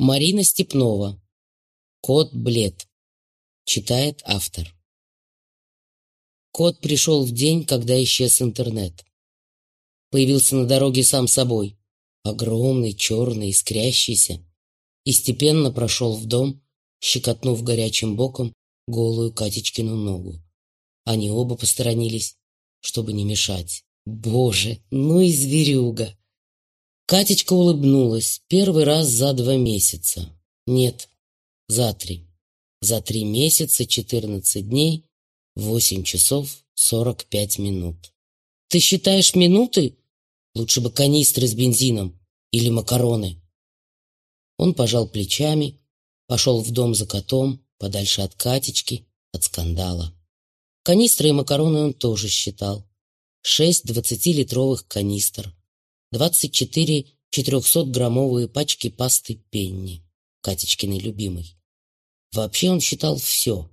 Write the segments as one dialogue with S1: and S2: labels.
S1: Марина Степнова. Кот Блед. Читает автор. Кот пришел в день, когда исчез интернет. Появился на дороге сам собой. Огромный, черный, искрящийся. И степенно прошел в дом, щекотнув горячим боком голую Катечкину ногу. Они оба посторонились, чтобы не мешать. Боже, ну и зверюга! Катечка улыбнулась первый раз за два месяца. Нет, за три. За три месяца, четырнадцать дней, восемь часов, сорок пять минут. Ты считаешь минуты? Лучше бы канистры с бензином или макароны. Он пожал плечами, пошел в дом за котом, подальше от Катечки, от скандала. Канистры и макароны он тоже считал. Шесть двадцатилитровых канистр, двадцать четыре четырехсотграммовые пачки пасты Пенни, Катечкиной любимой. Вообще он считал все.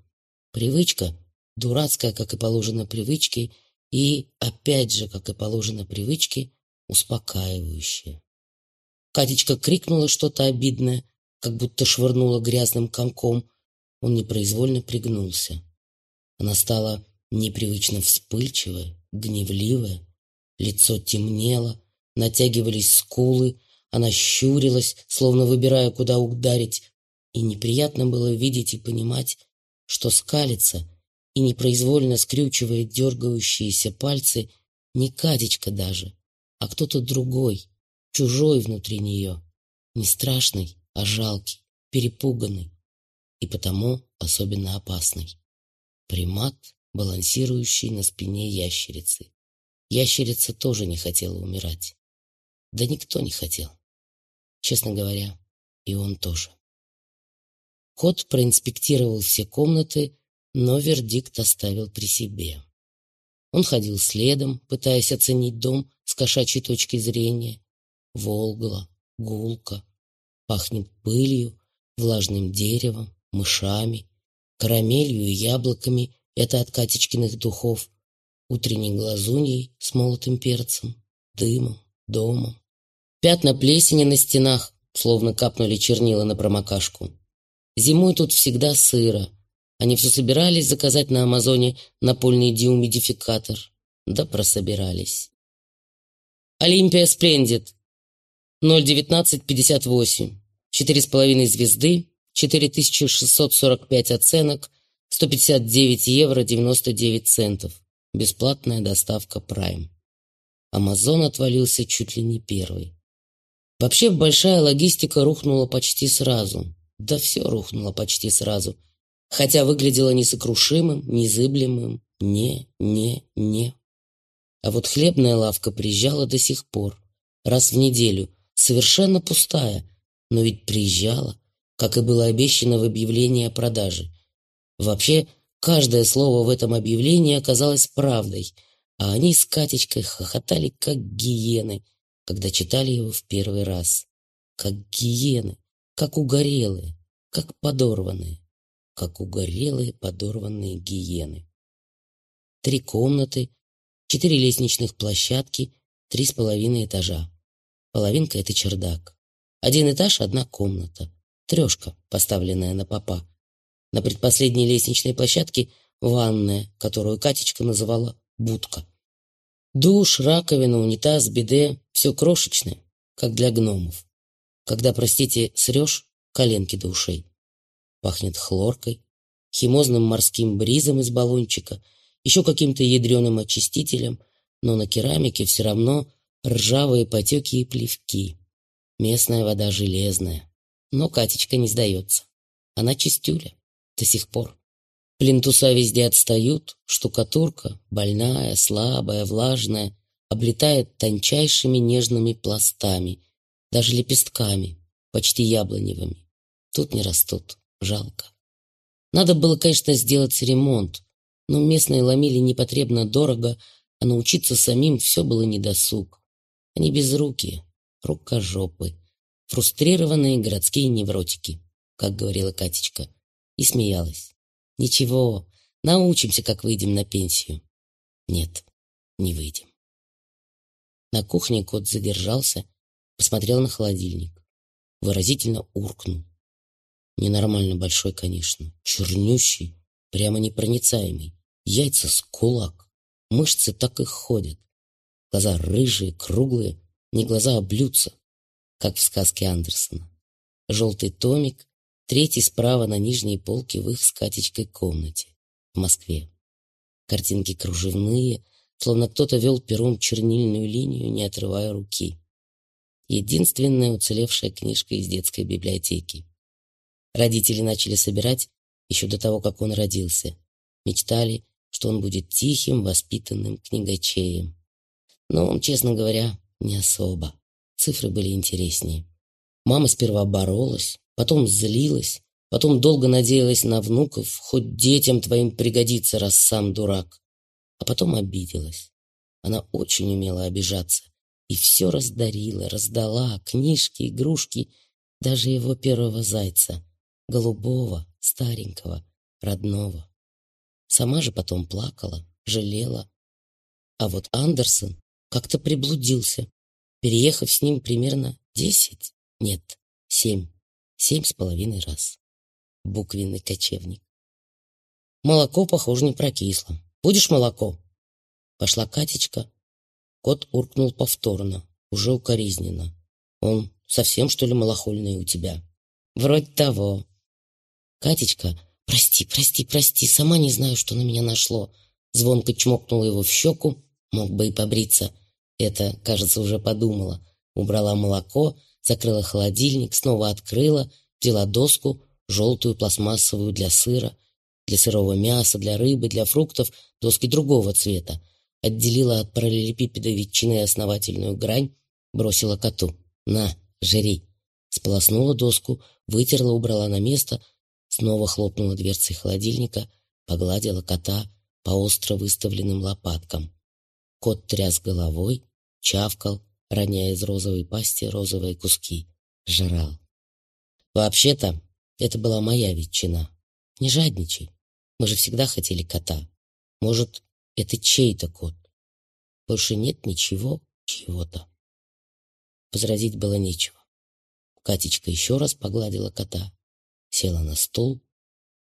S1: Привычка, дурацкая, как и положено привычке, и, опять же, как и положено привычке, успокаивающая. Катечка крикнула что-то обидное, как будто швырнула грязным комком. Он непроизвольно пригнулся. Она стала непривычно вспыльчивая, гневливая. Лицо темнело, натягивались скулы, она щурилась, словно выбирая, куда ударить, и неприятно было видеть и понимать, что скалится и непроизвольно скрючивает дергающиеся пальцы не Катечка даже, а кто-то другой, чужой внутри нее, не страшный, а жалкий, перепуганный и потому особенно опасный. Примат, балансирующий на спине ящерицы. Ящерица тоже не хотела умирать. Да никто не хотел. Честно говоря, и он тоже. Кот проинспектировал все комнаты, но вердикт оставил при себе. Он ходил следом, пытаясь оценить дом с кошачьей точки зрения. Волгло, гулко, пахнет пылью, влажным деревом, мышами, карамелью и яблоками — это от Катечкиных духов, утренней глазуньей с молотым перцем, дымом, домом. Пятна плесени на стенах, словно капнули чернила на промокашку. Зимой тут всегда сыро. Они все собирались заказать на Амазоне напольный деумидификатор. Да прособирались. Олимпия Сплендит. 01958. Четыре с половиной звезды, 4645 оценок, 159 евро 99 центов. Бесплатная доставка Prime. Амазон отвалился чуть ли не первый. Вообще большая логистика рухнула почти сразу. Да все рухнуло почти сразу. Хотя выглядело несокрушимым, незыблемым. Не, не, не. А вот хлебная лавка приезжала до сих пор. Раз в неделю. Совершенно пустая. Но ведь приезжала, как и было обещано в объявлении о продаже. Вообще, каждое слово в этом объявлении оказалось правдой. А они с Катечкой хохотали, как гиены – когда читали его в первый раз. Как гиены, как угорелые, как подорванные, как угорелые подорванные гиены. Три комнаты, четыре лестничных площадки, три с половиной этажа. Половинка — это чердак. Один этаж — одна комната. Трешка, поставленная на попа. На предпоследней лестничной площадке — ванная, которую Катечка называла «будка». Душ, раковина, унитаз, биде — все крошечное, как для гномов. Когда, простите, срешь, коленки до ушей. Пахнет хлоркой, химозным морским бризом из баллончика, еще каким-то ядреным очистителем, но на керамике все равно ржавые потеки и плевки. Местная вода железная. Но Катечка не сдается. Она чистюля. До сих пор. Плинтуса везде отстают, штукатурка, больная, слабая, влажная, облетает тончайшими нежными пластами, даже лепестками, почти яблоневыми. Тут не растут, жалко. Надо было, конечно, сделать ремонт, но местные ломили непотребно дорого, а научиться самим все было недосуг. Они безрукие, рукожопы, фрустрированные городские невротики, как говорила Катечка, и смеялась. Ничего, научимся, как выйдем на пенсию. Нет, не выйдем. На кухне кот задержался, посмотрел на холодильник. выразительно уркнул. Ненормально большой, конечно, чернющий, прямо непроницаемый, яйца с кулак, мышцы так и ходят, глаза рыжие, круглые, не глаза, а блюдца, как в сказке Андерсона. Желтый томик, третий справа на нижней полке в их с комнате в Москве. Картинки кружевные, словно кто-то вел пером чернильную линию, не отрывая руки. Единственная уцелевшая книжка из детской библиотеки. Родители начали собирать еще до того, как он родился. Мечтали, что он будет тихим, воспитанным книгачеем. Но, честно говоря, не особо. Цифры были интереснее. Мама сперва боролась, потом злилась, потом долго надеялась на внуков, хоть детям твоим пригодится, раз сам дурак. А потом обиделась. Она очень умела обижаться. И все раздарила, раздала, книжки, игрушки, даже его первого зайца, голубого, старенького, родного. Сама же потом плакала, жалела. А вот Андерсон как-то приблудился, переехав с ним примерно десять, нет, семь, семь с половиной раз. Буквенный кочевник. Молоко, похоже, не прокисло. Будешь молоко? Пошла Катечка. Кот уркнул повторно, уже укоризненно. Он совсем, что ли, малохольный у тебя? Вроде того. Катечка, прости, прости, прости, сама не знаю, что на меня нашло. Звонко чмокнула его в щеку, мог бы и побриться. Это, кажется, уже подумала. Убрала молоко, закрыла холодильник, снова открыла, взяла доску, желтую пластмассовую для сыра, для сырого мяса, для рыбы, для фруктов, доски другого цвета. Отделила от параллелепипеда ветчины основательную грань, бросила коту. «На, жри!» Сполоснула доску, вытерла, убрала на место, снова хлопнула дверцей холодильника, погладила кота по остро выставленным лопаткам. Кот тряс головой, чавкал, роняя из розовой пасти розовые куски. Жрал. Вообще-то, это была моя ветчина. Не жадничай. Мы же всегда хотели кота. Может, это чей-то кот. Больше нет ничего чего-то. Возразить было нечего. Катечка еще раз погладила кота, села на стул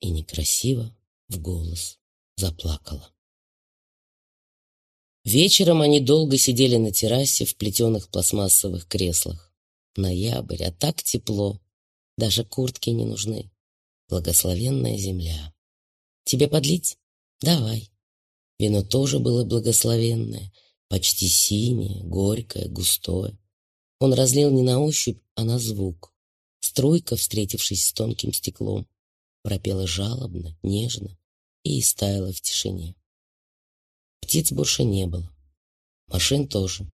S1: и некрасиво в голос заплакала. Вечером они долго сидели на террасе в плетеных пластмассовых креслах. Ноябрь, а так тепло. Даже куртки не нужны. Благословенная земля. Тебе подлить? Давай. Вино тоже было благословенное, почти синее, горькое, густое. Он разлил не на ощупь, а на звук. Струйка, встретившись с тонким стеклом, пропела жалобно, нежно и истаяла в тишине. Птиц больше не было. Машин тоже.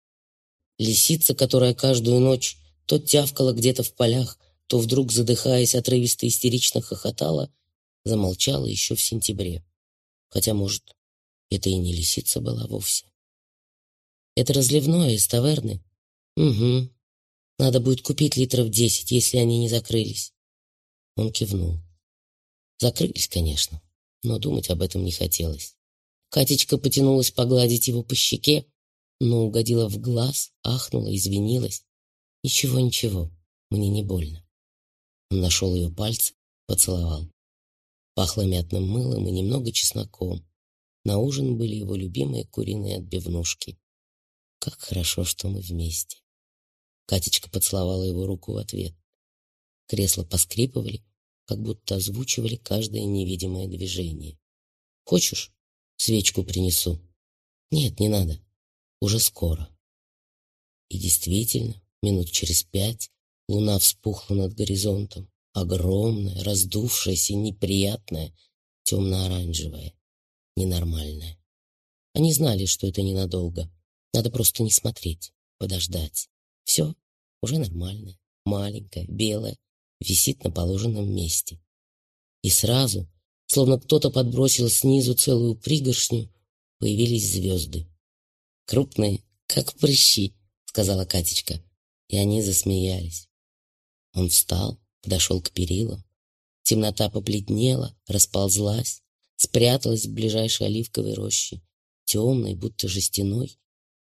S1: Лисица, которая каждую ночь то тявкала где-то в полях, то вдруг, задыхаясь, отрывисто истерично хохотала, замолчала еще в сентябре. Хотя, может, это и не лисица была вовсе. Это разливное из таверны? Угу. Надо будет купить литров десять, если они не закрылись. Он кивнул. Закрылись, конечно, но думать об этом не хотелось. Катечка потянулась погладить его по щеке, но угодила в глаз, ахнула, извинилась. «Ничего, ничего, мне не больно». Он нашел ее пальцы, поцеловал. Пахло мятным мылом и немного чесноком. На ужин были его любимые куриные отбивнушки. Как хорошо, что мы вместе. Катечка поцеловала его руку в ответ. Кресла поскрипывали, как будто озвучивали каждое невидимое движение. «Хочешь, Свечку принесу. Нет, не надо. Уже скоро. И действительно, минут через пять луна вспухла над горизонтом. Огромная, раздувшаяся, неприятная, темно-оранжевая, ненормальная. Они знали, что это ненадолго. Надо просто не смотреть, подождать. Все, уже нормальное, маленькое, белое, висит на положенном месте. И сразу, Словно кто-то подбросил снизу целую пригоршню, появились звезды. «Крупные, как прыщи», — сказала Катечка, и они засмеялись. Он встал, подошел к перилам. Темнота побледнела, расползлась, спряталась в ближайшей оливковой роще, темной, будто жестяной,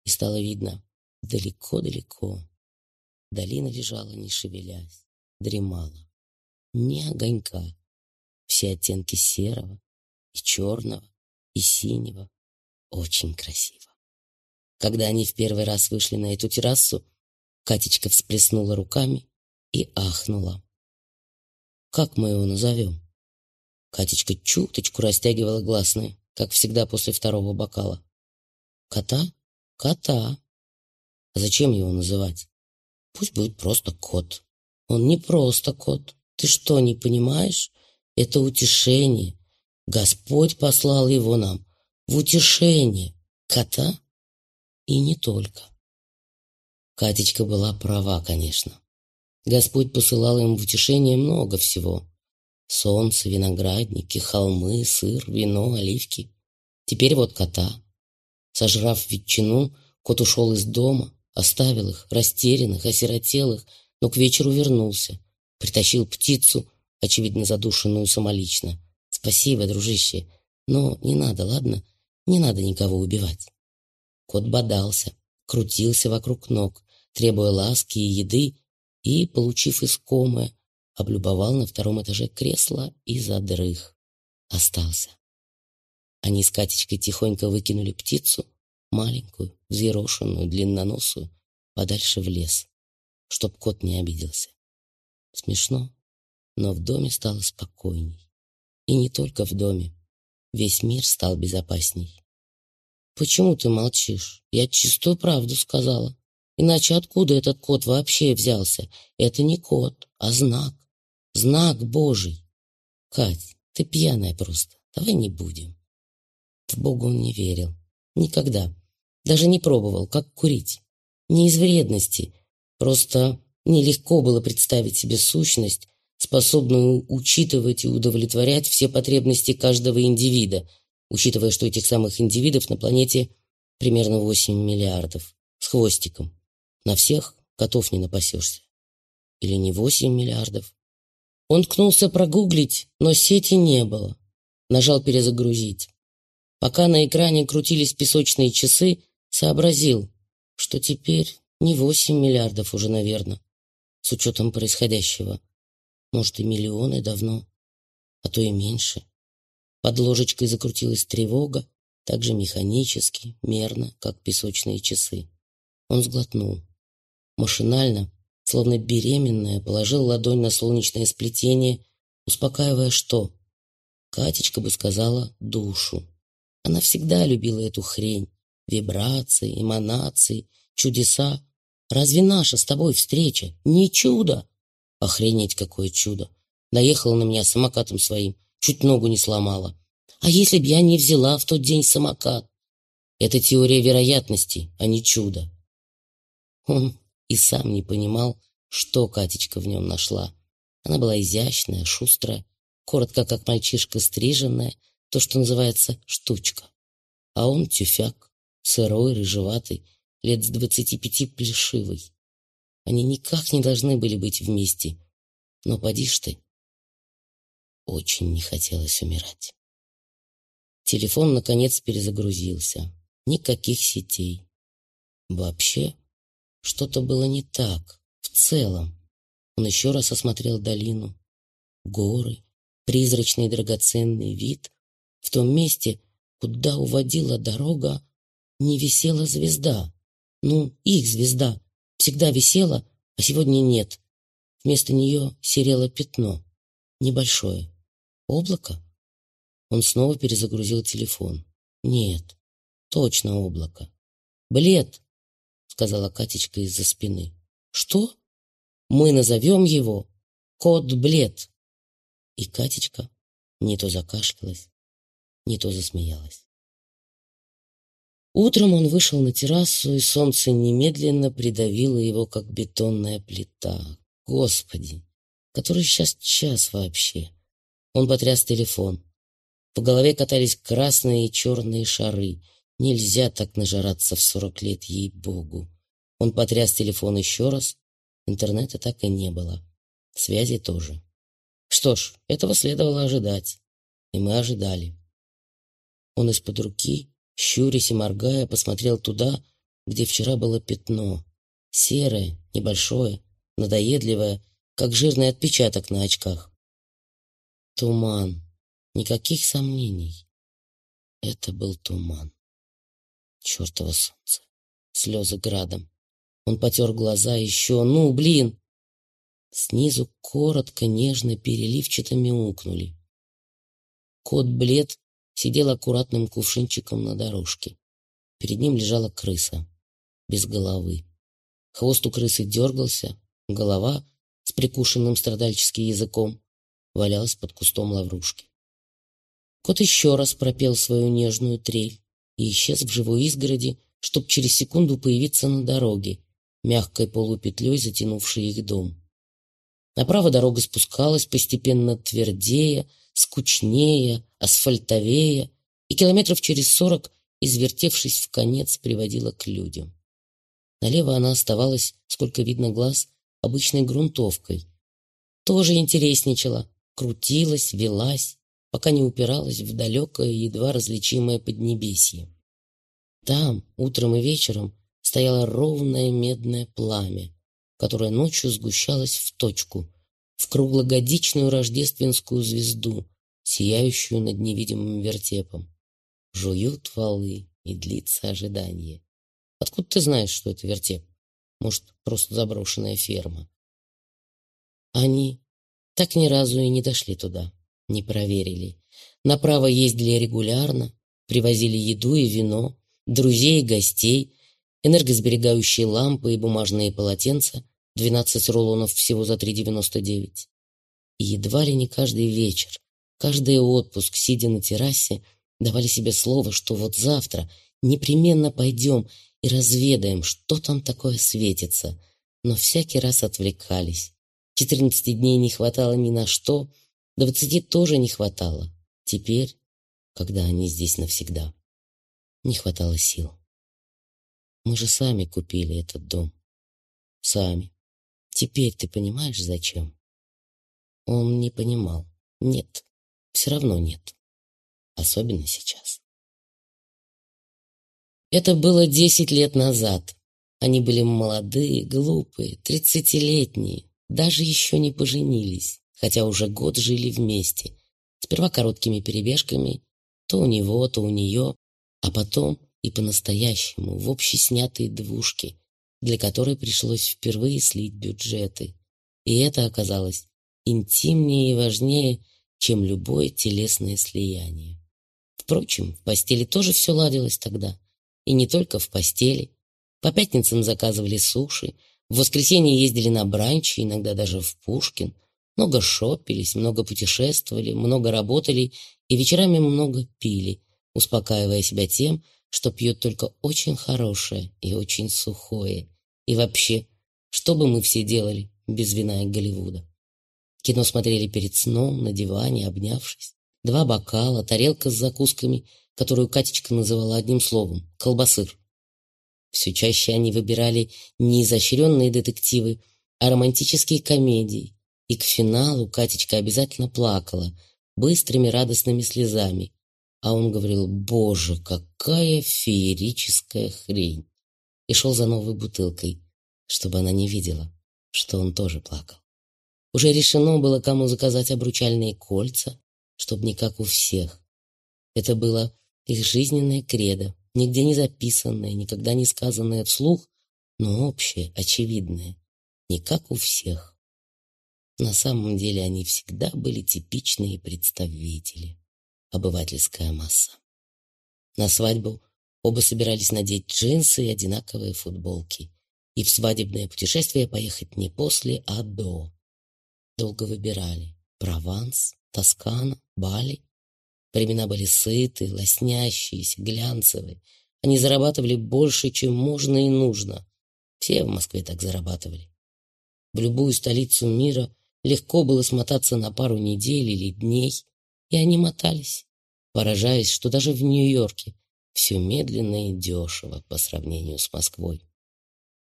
S1: и стало видно далеко-далеко. Долина лежала, не шевелясь. дремала. Ни огонька. Все оттенки серого и черного и синего. Очень красиво. Когда они в первый раз вышли на эту террасу, Катечка всплеснула руками и ахнула. «Как мы его назовем?» Катечка чуточку растягивала гласные, как всегда после второго бокала. «Кота? Кота. А зачем его называть? Пусть будет просто кот. Он не просто кот. Ты что, не понимаешь? Это утешение. Господь послал его нам в утешение. Кота и не только. Катечка была права, конечно. Господь посылал им в утешение много всего. Солнце, виноградники, холмы, сыр, вино, оливки. Теперь вот кота. Сожрав ветчину, кот ушел из дома, оставил их, растерянных, осиротелых, но к вечеру вернулся. Притащил птицу, очевидно задушенную самолично. Спасибо, дружище, но не надо, ладно? Не надо никого убивать. Кот бодался, крутился вокруг ног, требуя ласки и еды, и, получив искомое, облюбовал на втором этаже кресло и задрых. Остался. Они с Катечкой тихонько выкинули птицу, маленькую, взъерошенную, длинноносую, подальше в лес, чтоб кот не обиделся. Смешно, но в доме стало спокойней. И не только в доме. Весь мир стал безопасней. «Почему ты молчишь? Я чистую правду сказала. Иначе откуда этот кот вообще взялся? Это не кот, а знак. Знак Божий. Кать, ты пьяная просто. Давай не будем». В Бога он не верил. Никогда. Даже не пробовал, как курить. Не из вредности. Просто нелегко было представить себе сущность, способную учитывать и удовлетворять все потребности каждого индивида – учитывая, что этих самых индивидов на планете примерно 8 миллиардов, с хвостиком. На всех котов не напасешься. Или не 8 миллиардов. Он ткнулся прогуглить, но сети не было. Нажал перезагрузить. Пока на экране крутились песочные часы, сообразил, что теперь не 8 миллиардов уже, наверное, с учетом происходящего. Может, и миллионы давно, а то и меньше. Под ложечкой закрутилась тревога, так же механически, мерно, как песочные часы. Он сглотнул. Машинально, словно беременная, положил ладонь на солнечное сплетение, успокаивая что? Катечка бы сказала душу. Она всегда любила эту хрень. Вибрации, эманации, чудеса. Разве наша с тобой встреча не чудо? Охренеть, какое чудо! Наехала на меня самокатом своим, чуть ногу не сломала. А если б я не взяла в тот день самокат? Это теория вероятности, а не чудо. Он и сам не понимал, что Катечка в нем нашла. Она была изящная, шустрая, коротко, как мальчишка, стриженная, то, что называется штучка. А он тюфяк, сырой, рыжеватый, лет с двадцати пяти плешивый. Они никак не должны были быть вместе. Но поди ж ты, очень не хотелось умирать. Телефон, наконец, перезагрузился. Никаких сетей. Вообще, что-то было не так, в целом. Он еще раз осмотрел долину. Горы, призрачный драгоценный вид. В том месте, куда уводила дорога, не висела звезда. Ну, их звезда. Всегда висела, а сегодня нет. Вместо нее серело пятно. Небольшое. Облако? Он снова перезагрузил телефон. Нет, точно облако. Блед, сказала Катечка из-за спины. Что? Мы назовем его Кот Блед. И Катечка не то закашлялась, не то засмеялась. Утром он вышел на террасу, и солнце немедленно придавило его, как бетонная плита. Господи, который сейчас час вообще? Он потряс телефон. В голове катались красные и черные шары. Нельзя так нажираться в сорок лет, ей-богу. Он потряс телефон еще раз. Интернета так и не было. Связи тоже. Что ж, этого следовало ожидать. И мы ожидали. Он из-под руки, щурясь и моргая, посмотрел туда, где вчера было пятно. Серое, небольшое, надоедливое, как жирный отпечаток на очках. Туман. Никаких сомнений. Это был туман. Чертово солнце. Слезы градом. Он потер глаза еще. Ну, блин! Снизу коротко, нежно, переливчато мяукнули. Кот Блед сидел аккуратным кувшинчиком на дорожке. Перед ним лежала крыса, без головы. Хвост у крысы дергался, голова с прикушенным страдальческим языком валялась под кустом лаврушки. Кот еще раз пропел свою нежную трель и исчез в живой изгороди, чтоб через секунду появиться на дороге, мягкой полупетлей затянувшей их дом. Направо дорога спускалась, постепенно твердее, скучнее, асфальтовее, и километров через сорок, извертевшись в конец, приводила к людям. Налево она оставалась, сколько видно глаз, обычной грунтовкой. Тоже интересничала, крутилась, велась, пока не упиралась в далекое, едва различимое поднебесье. Там, утром и вечером, стояло ровное медное пламя, которое ночью сгущалось в точку, в круглогодичную рождественскую звезду, сияющую над невидимым вертепом. Жуют валы, и длится ожидание. Откуда ты знаешь, что это вертеп? Может, просто заброшенная ферма? Они так ни разу и не дошли туда, не проверили. Направо ездили регулярно, привозили еду и вино, друзей и гостей, энергосберегающие лампы и бумажные полотенца, 12 рулонов всего за 3,99. И едва ли не каждый вечер, каждый отпуск, сидя на террасе, давали себе слово, что вот завтра непременно пойдем и разведаем, что там такое светится, но всякий раз отвлекались. Четырнадцати дней не хватало ни на что, двадцати тоже не хватало. Теперь, когда они здесь навсегда, не хватало сил. Мы же сами купили этот дом. Сами. Теперь ты понимаешь, зачем? Он не понимал. Нет. Все равно нет. Особенно сейчас. Это было десять лет назад. Они были молодые, глупые, тридцатилетние, даже еще не поженились, хотя уже год жили вместе. Сперва короткими перебежками, то у него, то у нее, а потом и по-настоящему в общеснятые двушки, для которой пришлось впервые слить бюджеты. И это оказалось интимнее и важнее, чем любое телесное слияние. Впрочем, в постели тоже все ладилось тогда. И не только в постели. По пятницам заказывали суши, в воскресенье ездили на бранчи, иногда даже в Пушкин. Много шопились, много путешествовали, много работали и вечерами много пили, успокаивая себя тем, что пьют только очень хорошее и очень сухое. И вообще, что бы мы все делали без вина и Голливуда? Кино смотрели перед сном, на диване, обнявшись. Два бокала, тарелка с закусками, которую Катечка называла одним словом — колбасыр. Все чаще они выбирали не изощренные детективы, а романтические комедии. И к финалу Катечка обязательно плакала, быстрыми радостными слезами, а он говорил «Боже, какая феерическая хрень!» и шел за новой бутылкой, чтобы она не видела, что он тоже плакал. Уже решено было, кому заказать обручальные кольца, чтобы не как у всех. Это было их жизненное кредо, нигде не записанное, никогда не сказанное вслух, но общее, очевидное, не как у всех. На самом деле они всегда были типичные представители обывательская масса. На свадьбу оба собирались надеть джинсы и одинаковые футболки. И в свадебное путешествие поехать не после, а до. Долго выбирали. Прованс, Тоскана, Бали. Времена были сытые, лоснящиеся, глянцевые. Они зарабатывали больше, чем можно и нужно. Все в Москве так зарабатывали. В любую столицу мира легко было смотаться на пару недель или дней, и они мотались, поражаясь, что даже в Нью-Йорке все медленно и дешево по сравнению с Москвой.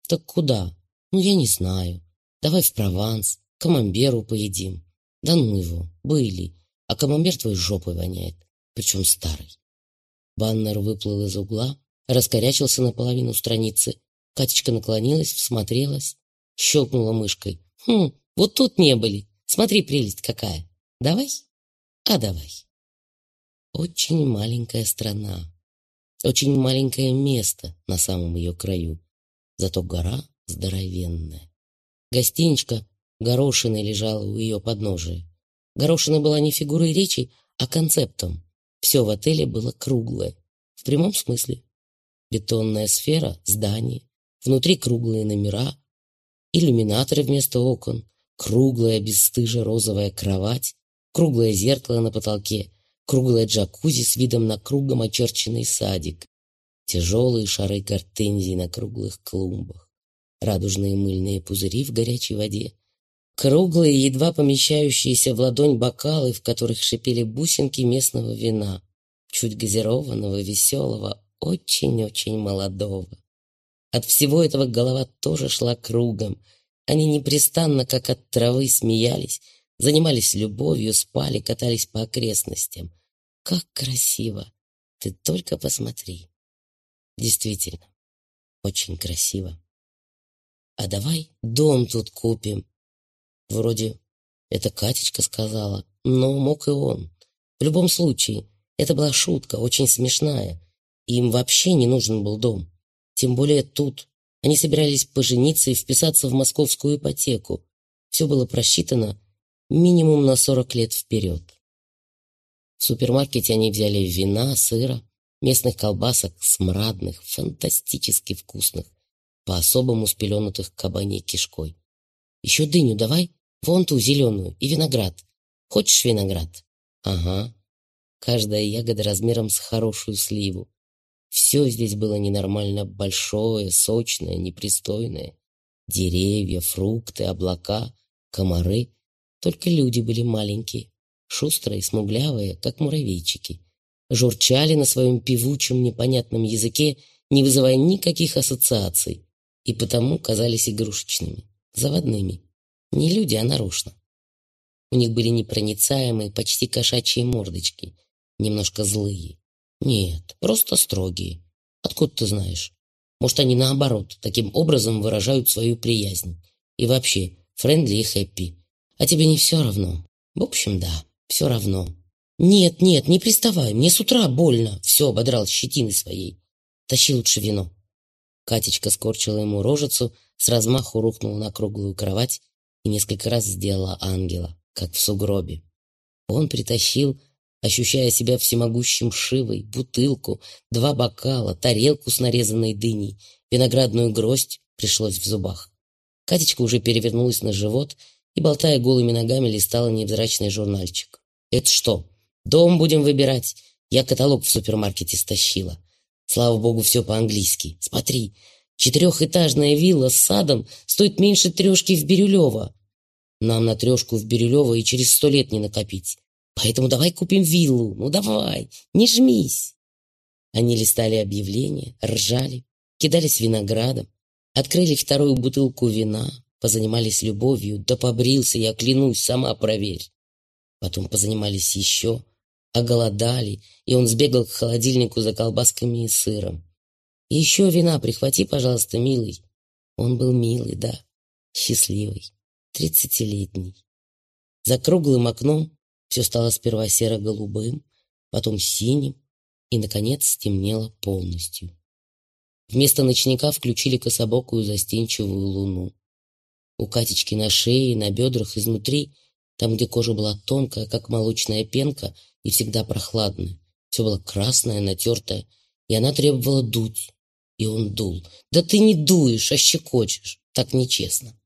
S1: Так куда? Ну, я не знаю. Давай в Прованс, камамберу поедим. Да ну его, были. А камамбер твой жопой воняет, причем старый. Баннер выплыл из угла, раскорячился наполовину страницы. Катечка наклонилась, всмотрелась, щелкнула мышкой. Хм, Вот тут не были. Смотри, прелесть какая. Давай? А давай. Очень маленькая страна. Очень маленькое место на самом ее краю. Зато гора здоровенная. Гостиничка горошиной лежала у ее подножия. Горошина была не фигурой речи, а концептом. Все в отеле было круглое. В прямом смысле. Бетонная сфера, здание, внутри круглые номера, иллюминаторы вместо окон, круглая бесстыжа розовая кровать, круглое зеркало на потолке, круглое джакузи с видом на кругом очерченный садик, тяжелые шары гортензий на круглых клумбах, радужные мыльные пузыри в горячей воде, круглые, едва помещающиеся в ладонь бокалы, в которых шипели бусинки местного вина, чуть газированного, веселого, очень-очень молодого. От всего этого голова тоже шла кругом. Они непрестанно, как от травы, смеялись, занимались любовью, спали, катались по окрестностям. Как красиво! Ты только посмотри. Действительно, очень красиво. А давай дом тут купим. Вроде это Катечка сказала, но мог и он. В любом случае, это была шутка, очень смешная. Им вообще не нужен был дом. Тем более тут. Они собирались пожениться и вписаться в московскую ипотеку. Все было просчитано минимум на 40 лет вперед. В супермаркете они взяли вина, сыра, местных колбасок, смрадных, фантастически вкусных, по-особому спеленутых кабаней кишкой. Еще дыню давай, вон ту зеленую, и виноград. Хочешь виноград? Ага. Каждая ягода размером с хорошую сливу. Все здесь было ненормально большое, сочное, непристойное. Деревья, фрукты, облака, комары. Только люди были маленькие, шустрые, смуглявые, как муравейчики. Журчали на своем певучем, непонятном языке, не вызывая никаких ассоциаций, и потому казались игрушечными, заводными. Не люди, а нарочно. У них были непроницаемые, почти кошачьи мордочки, немножко злые. Нет, просто строгие. Откуда ты знаешь? Может, они наоборот, таким образом выражают свою приязнь. И вообще, френдли и хэппи. А тебе не все равно? В общем, да, все равно. Нет, нет, не приставай, мне с утра больно. Все ободрал щетиной своей. Тащи лучше вино. Катечка скорчила ему рожицу, с размаху рухнула на круглую кровать и несколько раз сделала ангела, как в сугробе. Он притащил ощущая себя всемогущим Шивой, бутылку, два бокала, тарелку с нарезанной дыней, виноградную гроздь пришлось в зубах. Катечка уже перевернулась на живот и, болтая голыми ногами, листала невзрачный журнальчик. «Это что? Дом будем выбирать? Я каталог в супермаркете стащила. Слава богу, все по-английски. Смотри, четырехэтажная вилла с садом стоит меньше трешки в Бирюлево. Нам на трешку в Бирюлево и через сто лет не накопить. Поэтому давай купим виллу. Ну давай, не жмись. Они листали объявления, ржали, кидались виноградом, открыли вторую бутылку вина, позанимались любовью, да побрился, я клянусь, сама проверь. Потом позанимались еще, оголодали, и он сбегал к холодильнику за колбасками и сыром. Еще вина прихвати, пожалуйста, милый. Он был милый, да, счастливый, тридцатилетний. За круглым окном все стало сперва серо-голубым, потом синим и, наконец, стемнело полностью. Вместо ночника включили кособокую застенчивую луну. У Катечки на шее, на бедрах, изнутри, там, где кожа была тонкая, как молочная пенка, и всегда прохладная, все было красное, натертое, и она требовала дуть. И он дул. «Да ты не дуешь, а щекочешь. Так нечестно».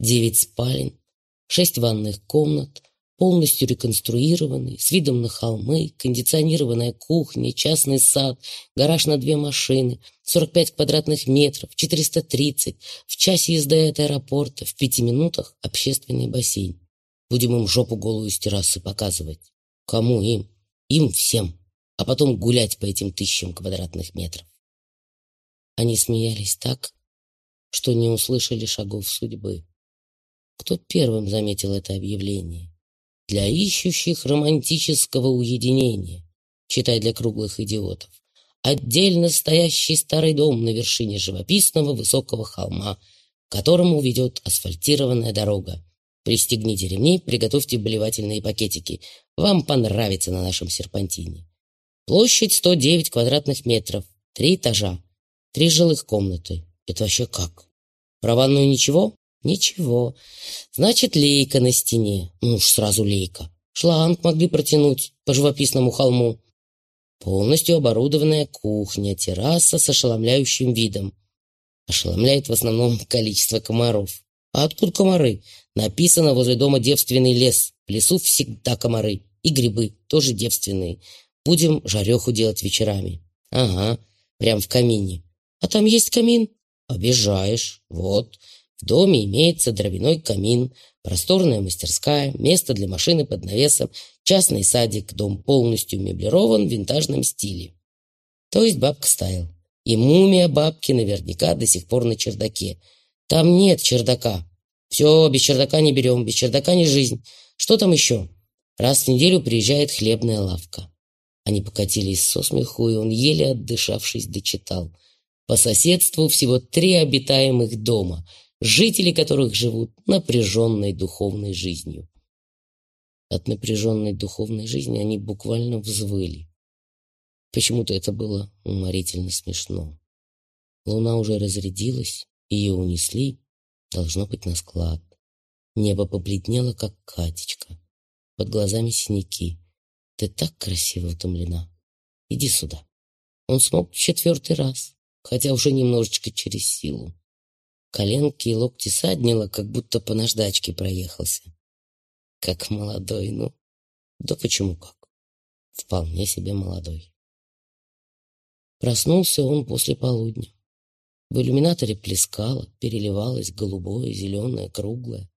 S1: Девять спален, шесть ванных комнат, полностью реконструированный, с видом на холмы, кондиционированная кухня, частный сад, гараж на две машины, 45 квадратных метров, 430, в часе езды от аэропорта, в пяти минутах общественный бассейн. Будем им жопу голую с террасы показывать. Кому им? Им всем. А потом гулять по этим тысячам квадратных метров. Они смеялись так, что не услышали шагов судьбы. Кто первым заметил это объявление? Для ищущих романтического уединения, читай для круглых идиотов. Отдельно стоящий старый дом на вершине живописного высокого холма, к которому ведет асфальтированная дорога. Пристегните ремни, приготовьте болевательные пакетики. Вам понравится на нашем серпантине. Площадь 109 квадратных метров, три этажа, три жилых комнаты. Это вообще как? Про ванную ничего? Ничего. Значит, лейка на стене. Ну уж сразу лейка. Шланг могли протянуть по живописному холму. Полностью оборудованная кухня, терраса с ошеломляющим видом. Ошеломляет в основном количество комаров. А откуда комары? Написано возле дома девственный лес. В лесу всегда комары. И грибы тоже девственные. Будем жареху делать вечерами. Ага, прям в камине. А там есть камин? Обижаешь. Вот. В доме имеется дровяной камин, просторная мастерская, место для машины под навесом, частный садик, дом полностью меблирован в винтажном стиле. То есть бабка стайл. И мумия бабки наверняка до сих пор на чердаке. Там нет чердака. Все, без чердака не берем, без чердака не жизнь. Что там еще? Раз в неделю приезжает хлебная лавка. Они покатились со смеху, и он, еле отдышавшись, дочитал. По соседству всего три обитаемых дома, жители которых живут напряженной духовной жизнью. От напряженной духовной жизни они буквально взвыли. Почему-то это было уморительно смешно. Луна уже разрядилась, ее унесли, должно быть, на склад. Небо побледнело, как Катечка. Под глазами синяки. Ты так красиво утомлена. Иди сюда. Он смог четвертый раз, хотя уже немножечко через силу. Коленки и локти саднило, как будто по наждачке проехался. Как молодой, ну. Да почему как? Вполне себе молодой. Проснулся он после полудня. В иллюминаторе плескало, переливалось голубое, зеленое, круглое.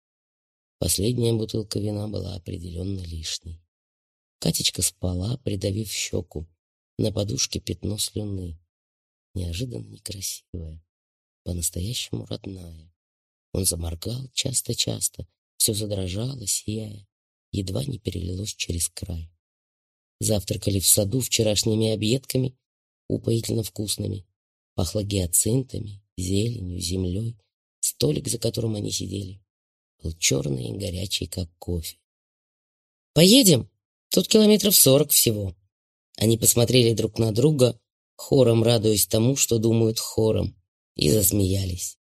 S1: Последняя бутылка вина была определенно лишней. Катечка спала, придавив щеку. На подушке пятно слюны. Неожиданно некрасивая, по-настоящему родная. Он заморгал часто-часто, все задрожало, сияя, едва не перелилось через край. Завтракали в саду вчерашними объедками упоительно вкусными. Пахло гиацинтами, зеленью, землей. Столик, за которым они сидели, был черный и горячий, как кофе. «Поедем? Тут километров сорок всего». Они посмотрели друг на друга, хором радуясь тому, что думают хором, и засмеялись.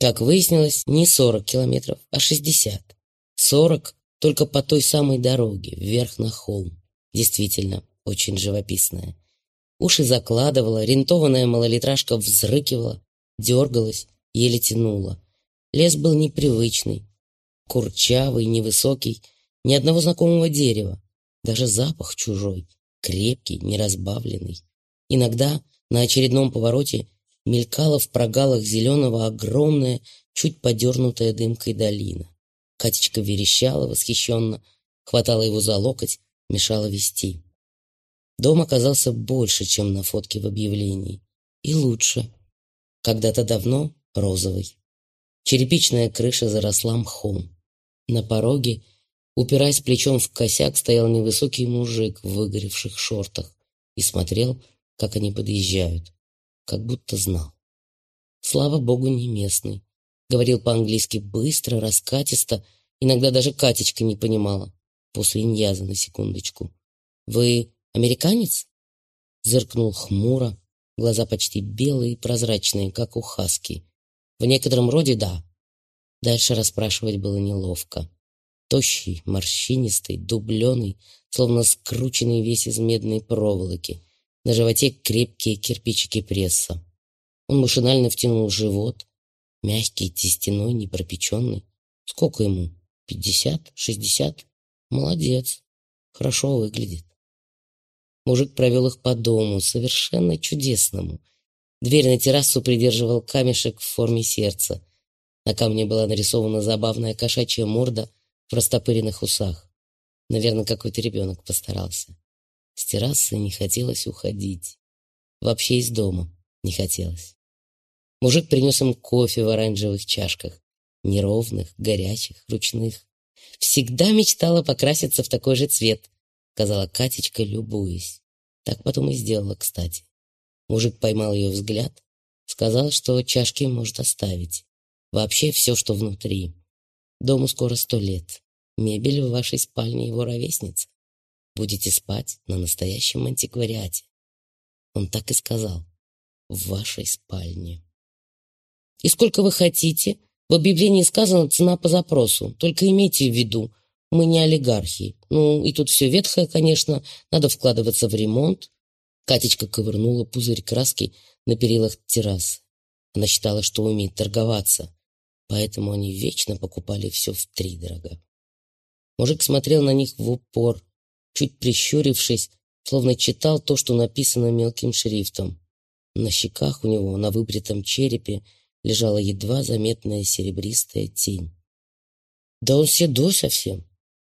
S1: Как выяснилось, не сорок километров, а шестьдесят. Сорок только по той самой дороге, вверх на холм. Действительно, очень живописная. Уши закладывала, рентованная малолитражка взрыкивала, дергалась, еле тянула. Лес был непривычный, курчавый, невысокий, ни одного знакомого дерева, даже запах чужой, крепкий, неразбавленный. Иногда на очередном повороте мелькала в прогалах зеленого огромная, чуть подернутая дымкой долина. Катечка верещала восхищенно, хватала его за локоть, мешала вести. Дом оказался больше, чем на фотке в объявлении. И лучше. Когда-то давно розовый. Черепичная крыша заросла мхом. На пороге, упираясь плечом в косяк, стоял невысокий мужик в выгоревших шортах и смотрел, как они подъезжают, как будто знал. Слава богу, не местный. Говорил по-английски быстро, раскатисто, иногда даже Катечка не понимала. После иньяза на секундочку. «Вы «Американец?» Зыркнул хмуро, глаза почти белые и прозрачные, как у хаски. «В некотором роде да». Дальше расспрашивать было неловко. Тощий, морщинистый, дубленый, словно скрученный весь из медной проволоки. На животе крепкие кирпичики пресса. Он машинально втянул живот, мягкий, тестяной, непропеченный. Сколько ему? Пятьдесят? Шестьдесят? Молодец. Хорошо выглядит. Мужик провел их по дому, совершенно чудесному. Дверь на террасу придерживал камешек в форме сердца. На камне была нарисована забавная кошачья морда в растопыренных усах. Наверное, какой-то ребенок постарался. С террасы не хотелось уходить. Вообще из дома не хотелось. Мужик принес им кофе в оранжевых чашках. Неровных, горячих, ручных. Всегда мечтала покраситься в такой же цвет сказала Катечка, любуясь. Так потом и сделала, кстати. Мужик поймал ее взгляд, сказал, что чашки может оставить. Вообще все, что внутри. Дому скоро сто лет. Мебель в вашей спальне его ровесница. Будете спать на настоящем антиквариате. Он так и сказал. В вашей спальне. И сколько вы хотите? В объявлении сказано цена по запросу. Только имейте в виду, мы не олигархи. Ну, и тут все ветхое, конечно, надо вкладываться в ремонт. Катечка ковырнула пузырь краски на перилах террасы. Она считала, что умеет торговаться, поэтому они вечно покупали все втридорога. Мужик смотрел на них в упор, чуть прищурившись, словно читал то, что написано мелким шрифтом. На щеках у него, на выбритом черепе, лежала едва заметная серебристая тень. Да он седой совсем.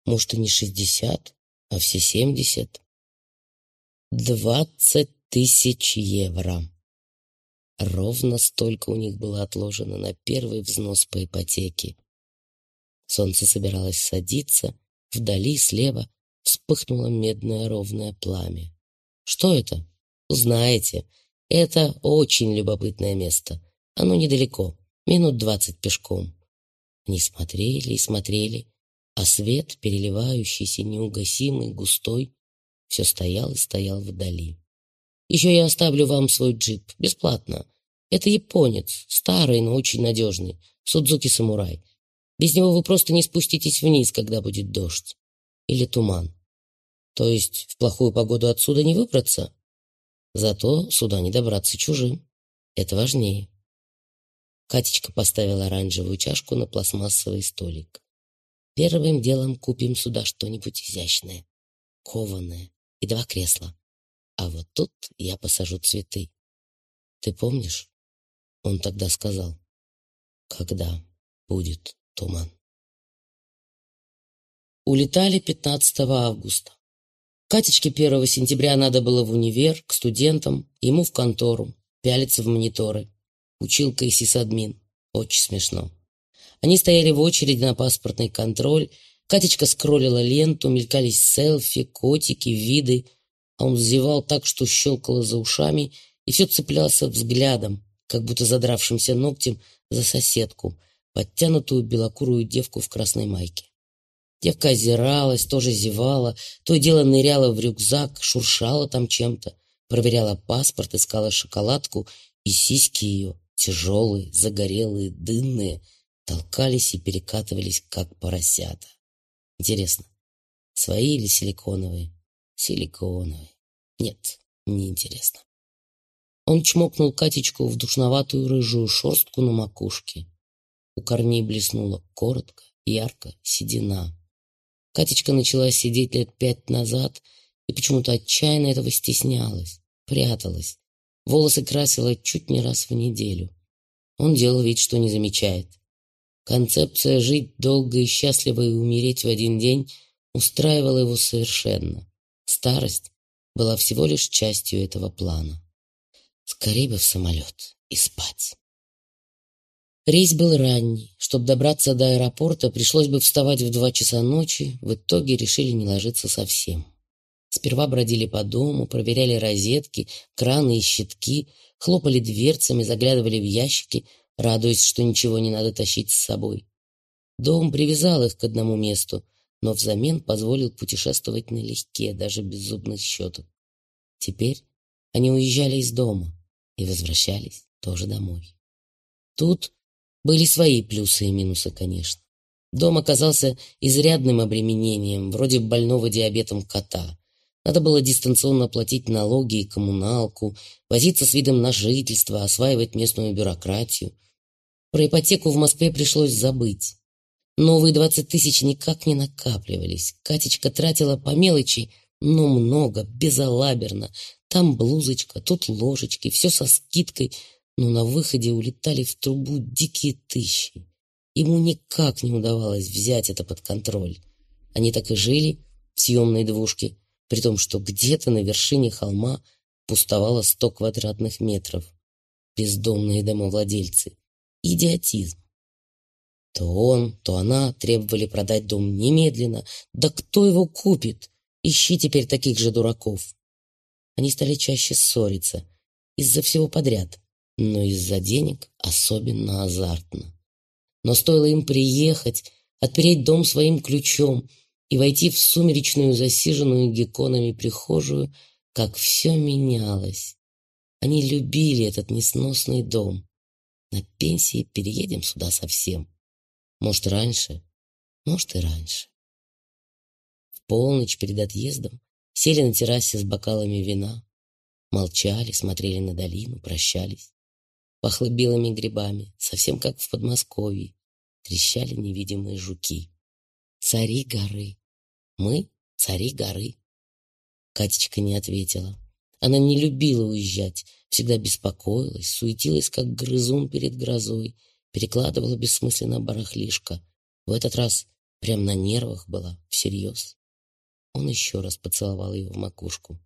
S1: Может, и не шестьдесят, а все семьдесят. Двадцать тысяч евро. Ровно столько у них было отложено на первый взнос по ипотеке. Солнце собиралось садиться, вдали слева вспыхнуло медное ровное пламя. Что это? Знаете, это очень любопытное место. Оно недалеко, минут двадцать пешком. Они смотрели и смотрели, а свет, переливающийся неугасимый, густой, все стоял и стоял вдали. Еще я оставлю вам свой джип, бесплатно. Это японец, старый, но очень надежный, Судзуки-самурай. Без него вы просто не спуститесь вниз, когда будет дождь. Или туман. То есть в плохую погоду отсюда не выбраться? Зато сюда не добраться чужим. Это важнее. Катечка поставила оранжевую чашку на пластмассовый столик. Первым делом купим сюда что-нибудь изящное, кованое и два кресла. А вот тут я посажу цветы. Ты помнишь? Он тогда сказал, когда будет туман. Улетали 15 августа. Катечке 1 сентября надо было в универ, к студентам, ему в контору, пялиться в мониторы. Училка и сисадмин. Очень смешно. Они стояли в очереди на паспортный контроль. Катечка скроллила ленту, мелькались селфи, котики, виды. А он зевал так, что щелкало за ушами, и все цеплялся взглядом, как будто задравшимся ногтем за соседку, подтянутую белокурую девку в красной майке. Девка озиралась, тоже зевала, то и дело ныряла в рюкзак, шуршала там чем-то, проверяла паспорт, искала шоколадку, и сиськи ее, тяжелые, загорелые, дынные, толкались и перекатывались, как поросята. Интересно, свои или силиконовые? Силиконовые. Нет, не интересно. Он чмокнул Катечку в душноватую рыжую шерстку на макушке. У корней блеснула коротко, ярко, седина. Катечка начала сидеть лет пять назад и почему-то отчаянно этого стеснялась, пряталась. Волосы красила чуть не раз в неделю. Он делал вид, что не замечает. Концепция жить долго и счастливо и умереть в один день устраивала его совершенно. Старость была всего лишь частью этого плана. Скорее бы в самолет и спать. Рейс был ранний. Чтобы добраться до аэропорта, пришлось бы вставать в два часа ночи. В итоге решили не ложиться совсем. Сперва бродили по дому, проверяли розетки, краны и щитки, хлопали дверцами, заглядывали в ящики, радуясь, что ничего не надо тащить с собой. Дом привязал их к одному месту, но взамен позволил путешествовать налегке, даже без зубных щеток. Теперь они уезжали из дома и возвращались тоже домой. Тут были свои плюсы и минусы, конечно. Дом оказался изрядным обременением, вроде больного диабетом кота. Надо было дистанционно платить налоги и коммуналку, возиться с видом на жительство, осваивать местную бюрократию. Про ипотеку в Москве пришлось забыть. Новые двадцать тысяч никак не накапливались. Катечка тратила по мелочи, но много, безалаберно. Там блузочка, тут ложечки, все со скидкой — но на выходе улетали в трубу дикие тысячи. Ему никак не удавалось взять это под контроль. Они так и жили в съемной двушке, при том, что где-то на вершине холма пустовало сто квадратных метров. Бездомные домовладельцы. Идиотизм. То он, то она требовали продать дом немедленно. Да кто его купит? Ищи теперь таких же дураков. Они стали чаще ссориться. Из-за всего подряд но из-за денег особенно азартно. Но стоило им приехать, отпереть дом своим ключом и войти в сумеречную, засиженную гекконами прихожую, как все менялось. Они любили этот несносный дом. На пенсии переедем сюда совсем. Может, раньше, может и раньше. В полночь перед отъездом сели на террасе с бокалами вина, молчали, смотрели на долину, прощались. Пахло белыми грибами, совсем как в Подмосковье. Трещали невидимые жуки. Цари горы. Мы — цари горы. Катечка не ответила. Она не любила уезжать, всегда беспокоилась, суетилась, как грызун перед грозой, перекладывала бессмысленно барахлишко. В этот раз прям на нервах была, всерьез. Он еще раз поцеловал ее в макушку.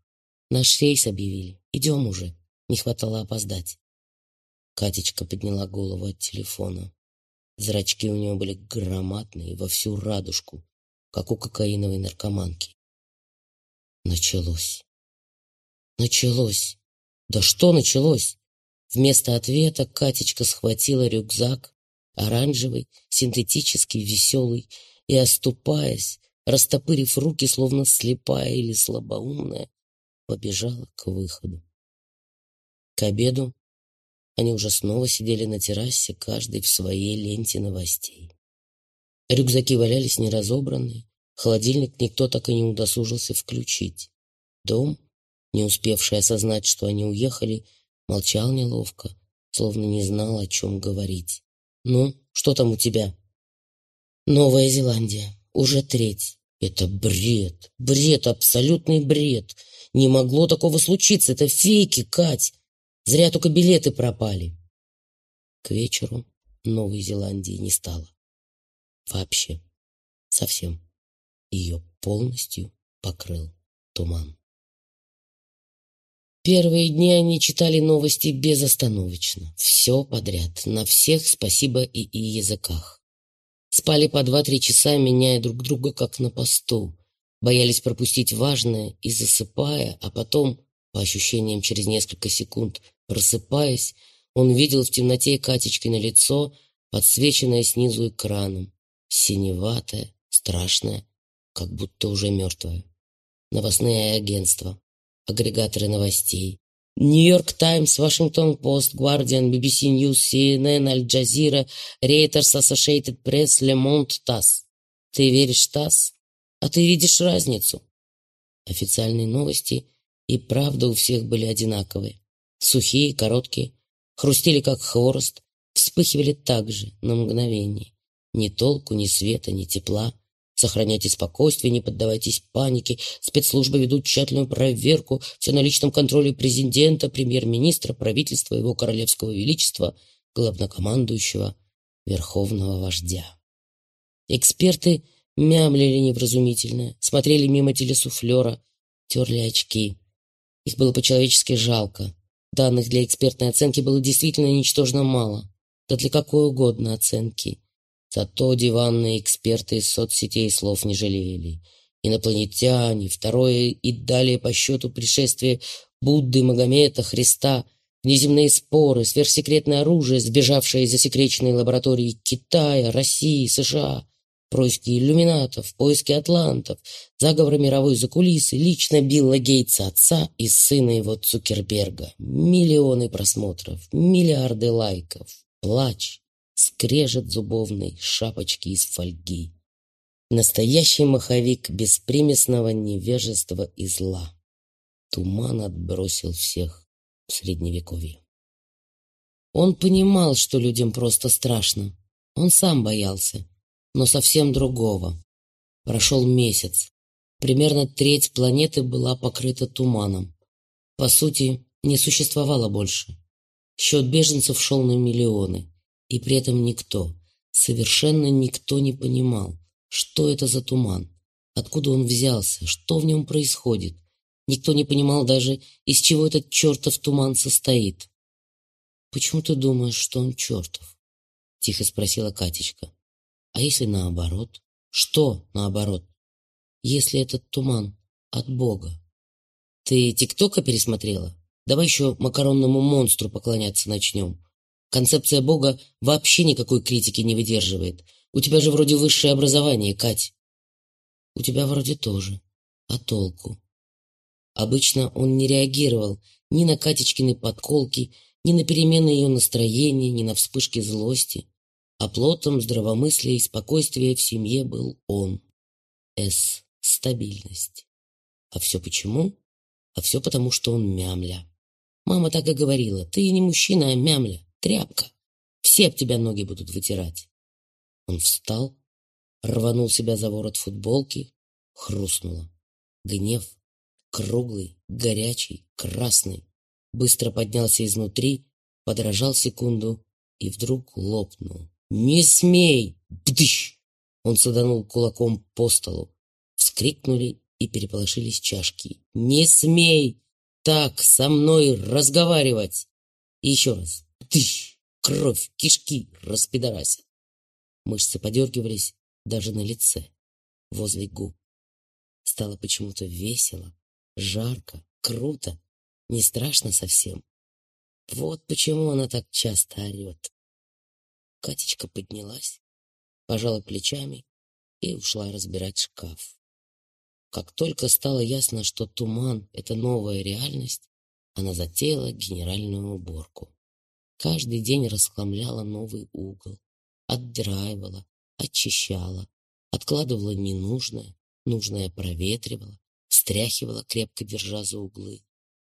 S1: «Наш рейс объявили. Идем уже. Не хватало опоздать». Катечка подняла голову от телефона. Зрачки у нее были громадные, во всю радужку, как у кокаиновой наркоманки. Началось. Началось. Да что началось? Вместо ответа Катечка схватила рюкзак, оранжевый, синтетический, веселый, и, оступаясь, растопырив руки, словно слепая или слабоумная, побежала к выходу. К обеду они уже снова сидели на террасе, каждый в своей ленте новостей. Рюкзаки валялись неразобранные, холодильник никто так и не удосужился включить. Дом, не успевший осознать, что они уехали, молчал неловко, словно не знал, о чем говорить. «Ну, что там у тебя?» «Новая Зеландия. Уже треть. Это бред. Бред, абсолютный бред. Не могло такого случиться. Это фейки, Кать. Зря только билеты пропали. К вечеру Новой Зеландии не стало. Вообще. Совсем. Ее полностью покрыл туман. Первые дни они читали новости безостановочно. Все подряд. На всех спасибо и, и языках. Спали по два-три часа, меняя друг друга, как на посту. Боялись пропустить важное и засыпая, а потом, по ощущениям через несколько секунд, просыпаясь, он видел в темноте Катечки на лицо, подсвеченное снизу экраном, синеватое, страшное, как будто уже мертвое. Новостные агентства, агрегаторы новостей, Нью-Йорк Таймс, Вашингтон Пост, Гвардиан, BBC News, CNN, Аль-Джазира, Reuters, Associated Press, Le Monde, ТАСС. Ты веришь ТАСС? А ты видишь разницу? Официальные новости и правда у всех были одинаковые. Сухие, короткие, хрустели как хворост, вспыхивали так же, на мгновение. Ни толку, ни света, ни тепла — Сохраняйте спокойствие, не поддавайтесь панике. Спецслужбы ведут тщательную проверку. Все на личном контроле президента, премьер-министра, правительства, его королевского величества, главнокомандующего, верховного вождя. Эксперты мямлили невразумительно, смотрели мимо телесуфлера, терли очки. Их было по-человечески жалко. Данных для экспертной оценки было действительно ничтожно мало. Да для какой угодно оценки. Зато диванные эксперты из соцсетей слов не жалели. Инопланетяне, второе и далее по счету пришествие Будды, Магомета, Христа, внеземные споры, сверхсекретное оружие, сбежавшее из засекреченной лаборатории Китая, России, США, происки иллюминатов, поиски атлантов, заговоры мировой закулисы, лично Билла Гейтса, отца и сына его Цукерберга. Миллионы просмотров, миллиарды лайков, плач, скрежет зубовной шапочки из фольги. Настоящий маховик беспримесного невежества и зла. Туман отбросил всех в средневековье. Он понимал, что людям просто страшно. Он сам боялся, но совсем другого. Прошел месяц. Примерно треть планеты была покрыта туманом. По сути, не существовало больше. Счет беженцев шел на миллионы. И при этом никто, совершенно никто не понимал, что это за туман, откуда он взялся, что в нем происходит. Никто не понимал даже, из чего этот чертов туман состоит. «Почему ты думаешь, что он чертов?» — тихо спросила Катечка. «А если наоборот?» «Что наоборот?» «Если этот туман от Бога?» «Ты ТикТока пересмотрела? Давай еще макаронному монстру поклоняться начнем. Концепция Бога вообще никакой критики не выдерживает. У тебя же вроде высшее образование, Кать. У тебя вроде тоже. А толку? Обычно он не реагировал ни на Катечкины подколки, ни на перемены ее настроения, ни на вспышки злости. А плотом здравомыслия и спокойствия в семье был он. С. Стабильность. А все почему? А все потому, что он мямля. Мама так и говорила, ты не мужчина, а мямля, тряпка. Все об тебя ноги будут вытирать. Он встал, рванул себя за ворот футболки, хрустнуло. Гнев, круглый, горячий, красный, быстро поднялся изнутри, подражал секунду и вдруг лопнул. «Не смей!» Бдыщ! Он саданул кулаком по столу. Вскрикнули и переполошились чашки. «Не смей так со мной разговаривать!» И еще раз. Бдыщ! Кровь, кишки распидорасят. Мышцы подергивались даже на лице, возле губ. Стало почему-то весело, жарко, круто, не страшно совсем. Вот почему она так часто орет. Катечка поднялась, пожала плечами и ушла разбирать шкаф. Как только стало ясно, что туман — это новая реальность, она затеяла генеральную уборку. Каждый день расхламляла новый угол, отдраивала, очищала, откладывала ненужное, нужное проветривала, стряхивала, крепко держа за углы,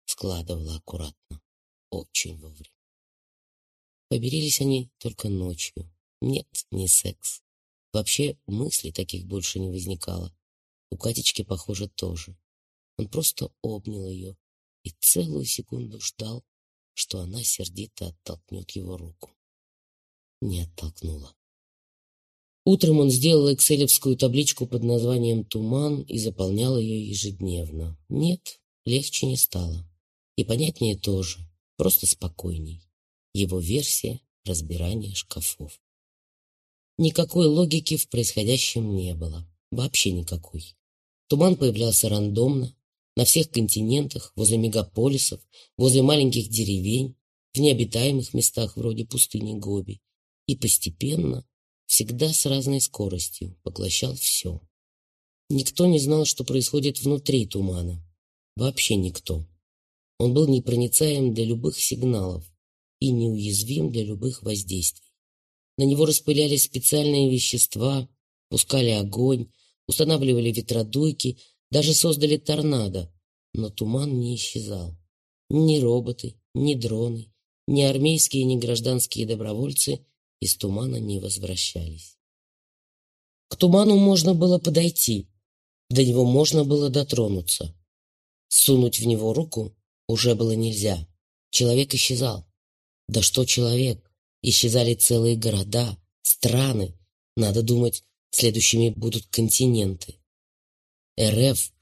S1: складывала аккуратно, очень вовремя. Поберились они только ночью. Нет, не секс. Вообще мыслей таких больше не возникало. У Катечки, похоже, тоже. Он просто обнял ее и целую секунду ждал, что она сердито оттолкнет его руку не оттолкнула. Утром он сделал экселевскую табличку под названием «Туман» и заполнял ее ежедневно. Нет, легче не стало. И понятнее тоже, просто спокойней. Его версия разбирания шкафов. Никакой логики в происходящем не было. Вообще никакой. Туман появлялся рандомно, на всех континентах, возле мегаполисов, возле маленьких деревень, в необитаемых местах вроде пустыни Гоби, и постепенно, всегда с разной скоростью, поглощал все. Никто не знал, что происходит внутри тумана. Вообще никто. Он был непроницаем для любых сигналов и неуязвим для любых воздействий. На него распылялись специальные вещества, пускали огонь, устанавливали ветродуйки, даже создали торнадо, но туман не исчезал. Ни роботы, ни дроны, ни армейские, ни гражданские добровольцы из тумана не возвращались. К туману можно было подойти, до него можно было дотронуться. Сунуть в него руку уже было нельзя. Человек исчезал. Да что человек? Исчезали целые города, страны. Надо думать, следующими будут континенты. РФ,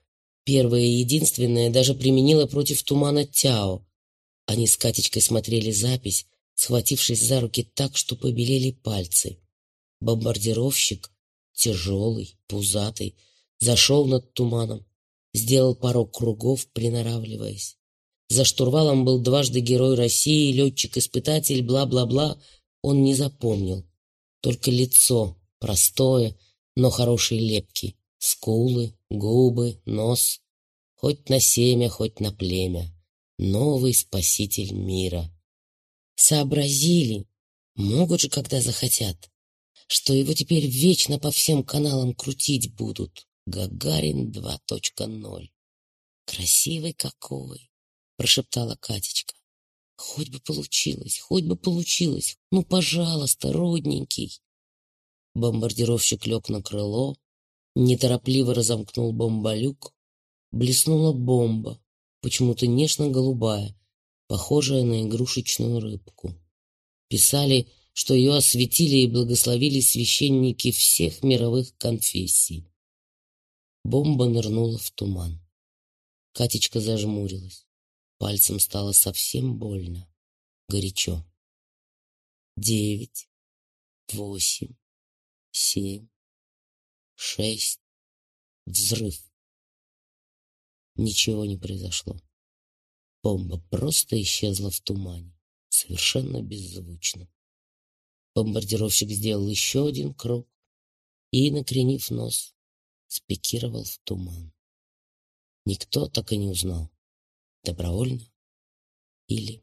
S1: первая и единственная, даже применила против тумана Тяо. Они с Катечкой смотрели запись, схватившись за руки так, что побелели пальцы. Бомбардировщик, тяжелый, пузатый, зашел над туманом, сделал пару кругов, приноравливаясь. За штурвалом был дважды герой России, летчик-испытатель, бла-бла-бла. Он не запомнил. Только лицо, простое, но хорошей лепки. Скулы, губы, нос. Хоть на семя, хоть на племя. Новый спаситель мира. Сообразили, могут же, когда захотят, что его теперь вечно по всем каналам крутить будут. Гагарин 2.0. Красивый какой, прошептала Катечка. Хоть бы получилось, хоть бы получилось. Ну, пожалуйста, родненький. Бомбардировщик лег на крыло, неторопливо разомкнул бомболюк. Блеснула бомба, почему-то нежно-голубая, похожая на игрушечную рыбку. Писали, что ее осветили и благословили священники всех мировых конфессий. Бомба нырнула в туман. Катечка зажмурилась. Пальцем стало совсем больно, горячо. Девять, восемь, семь, шесть. Взрыв. Ничего не произошло. Бомба просто исчезла в тумане. совершенно беззвучно. Бомбардировщик сделал еще один круг и, накренив нос, спикировал в туман. Никто так и не узнал, добровольно или...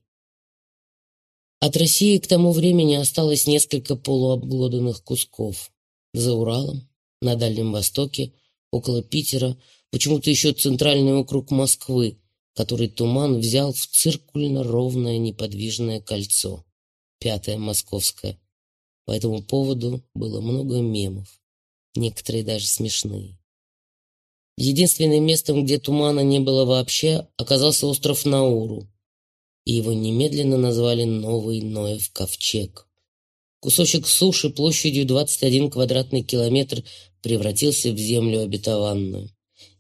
S1: От России к тому времени осталось несколько полуобглоданных кусков. За Уралом, на Дальнем Востоке, около Питера, почему-то еще центральный округ Москвы, который туман взял в циркульно-ровное неподвижное кольцо, пятое московское. По этому поводу было много мемов, некоторые даже смешные. Единственным местом, где тумана не было вообще, оказался остров Науру, и его немедленно назвали Новый Ноев ковчег. Кусочек суши площадью 21 квадратный километр превратился в землю обетованную.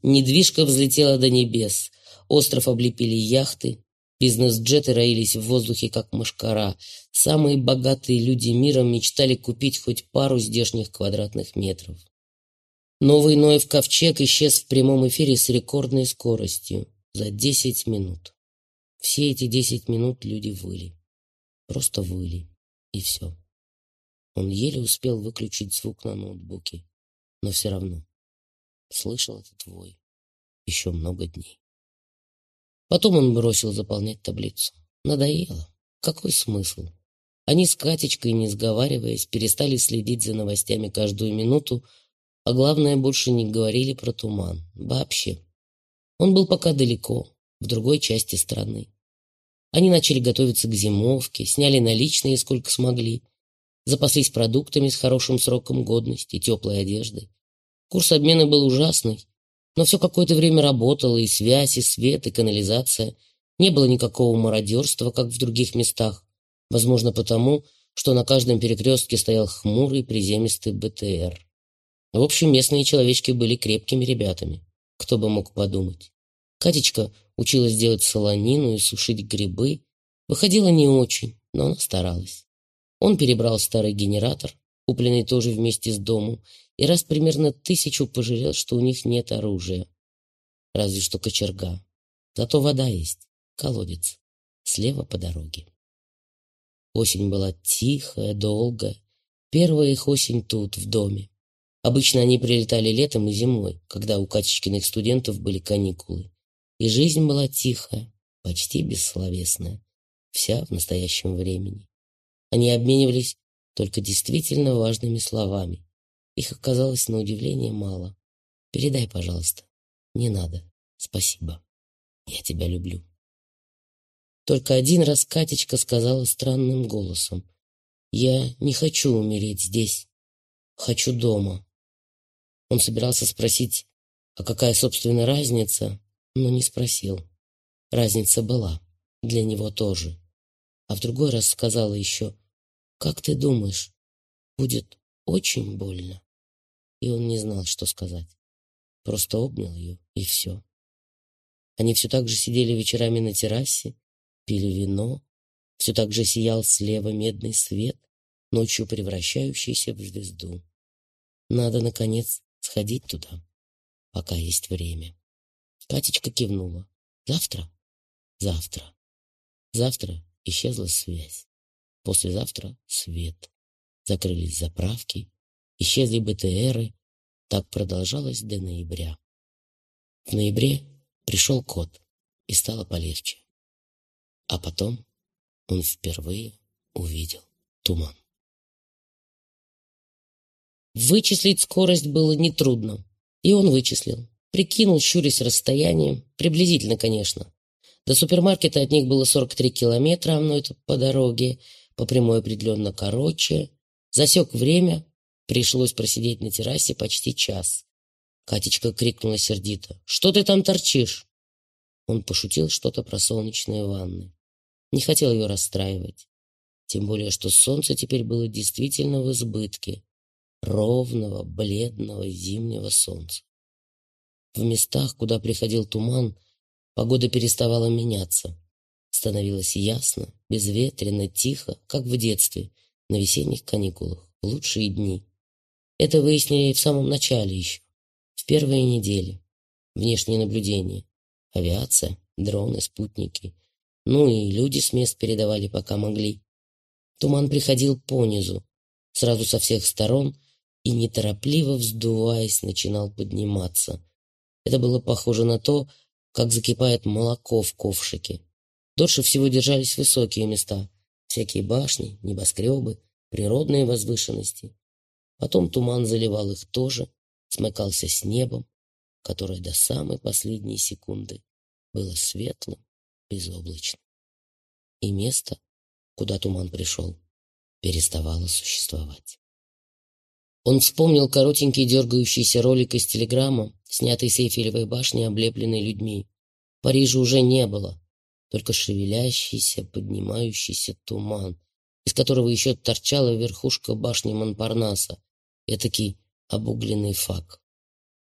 S1: Недвижка взлетела до небес, остров облепили яхты, бизнес-джеты роились в воздухе, как мошкара. Самые богатые люди мира мечтали купить хоть пару здешних квадратных метров. Новый Ноев ковчег исчез в прямом эфире с рекордной скоростью за 10 минут. Все эти 10 минут люди выли. Просто выли. И все. Он еле успел выключить звук на ноутбуке, но все равно слышал этот вой еще много дней. Потом он бросил заполнять таблицу. Надоело. Какой смысл? Они с Катечкой, не сговариваясь, перестали следить за новостями каждую минуту, а главное, больше не говорили про туман. Вообще. Он был пока далеко, в другой части страны. Они начали готовиться к зимовке, сняли наличные сколько смогли, запаслись продуктами с хорошим сроком годности, теплой одеждой. Курс обмена был ужасный, но все какое-то время работало, и связь, и свет, и канализация. Не было никакого мародерства, как в других местах. Возможно, потому, что на каждом перекрестке стоял хмурый приземистый БТР. В общем, местные человечки были крепкими ребятами. Кто бы мог подумать. Катечка училась делать солонину и сушить грибы. Выходила не очень, но она старалась. Он перебрал старый генератор, купленный тоже вместе с домом, и раз примерно тысячу пожалел, что у них нет оружия. Разве что кочерга. Зато вода есть, колодец, слева по дороге. Осень была тихая, долгая. Первая их осень тут, в доме. Обычно они прилетали летом и зимой, когда у Катечкиных студентов были каникулы. И жизнь была тихая, почти бессловесная, вся в настоящем времени. Они обменивались только действительно важными словами. Их оказалось на удивление мало. «Передай, пожалуйста». «Не надо. Спасибо. Я тебя люблю». Только один раз Катечка сказала странным голосом. «Я не хочу умереть здесь. Хочу дома». Он собирался спросить, а какая, собственно, разница, но не спросил. Разница была, для него тоже. А в другой раз сказала еще, «Как ты думаешь, будет очень больно?» И он не знал, что сказать. Просто обнял ее, и все. Они все так же сидели вечерами на террасе, пили вино, все так же сиял слева медный свет, ночью превращающийся в звезду. Надо, наконец, сходить туда, пока есть время. Катечка кивнула. Завтра? Завтра. Завтра исчезла связь. Послезавтра свет. Закрылись заправки, исчезли БТРы. Так продолжалось до ноября. В ноябре пришел кот, и стало полегче. А потом он впервые увидел туман. Вычислить скорость было нетрудно, и он вычислил. Прикинул, щурясь расстояние, приблизительно, конечно. До супермаркета от них было 43 километра, но это по дороге, по прямой определенно короче. Засек время, пришлось просидеть на террасе почти час. Катечка крикнула сердито. «Что ты там торчишь?» Он пошутил что-то про солнечные ванны. Не хотел ее расстраивать. Тем более, что солнце теперь было действительно в избытке ровного, бледного зимнего солнца. В местах, куда приходил туман, погода переставала меняться. Становилось ясно, безветренно, тихо, как в детстве, на весенних каникулах, в лучшие дни. Это выяснили в самом начале еще, в первые недели. Внешние наблюдения, авиация, дроны, спутники. Ну и люди с мест передавали, пока могли. Туман приходил понизу, сразу со всех сторон, и, неторопливо вздуваясь, начинал подниматься. Это было похоже на то, как закипает молоко в ковшике. Дольше всего держались высокие места, всякие башни, небоскребы, природные возвышенности. Потом туман заливал их тоже, смыкался с небом, которое до самой последней секунды было светлым, безоблачным. И место, куда туман пришел, переставало существовать. Он вспомнил коротенький дергающийся ролик из телеграмма, снятый с Эйфелевой башни, облепленной людьми. Парижа уже не было, только шевелящийся, поднимающийся туман, из которого еще торчала верхушка башни Монпарнаса, этакий обугленный фак.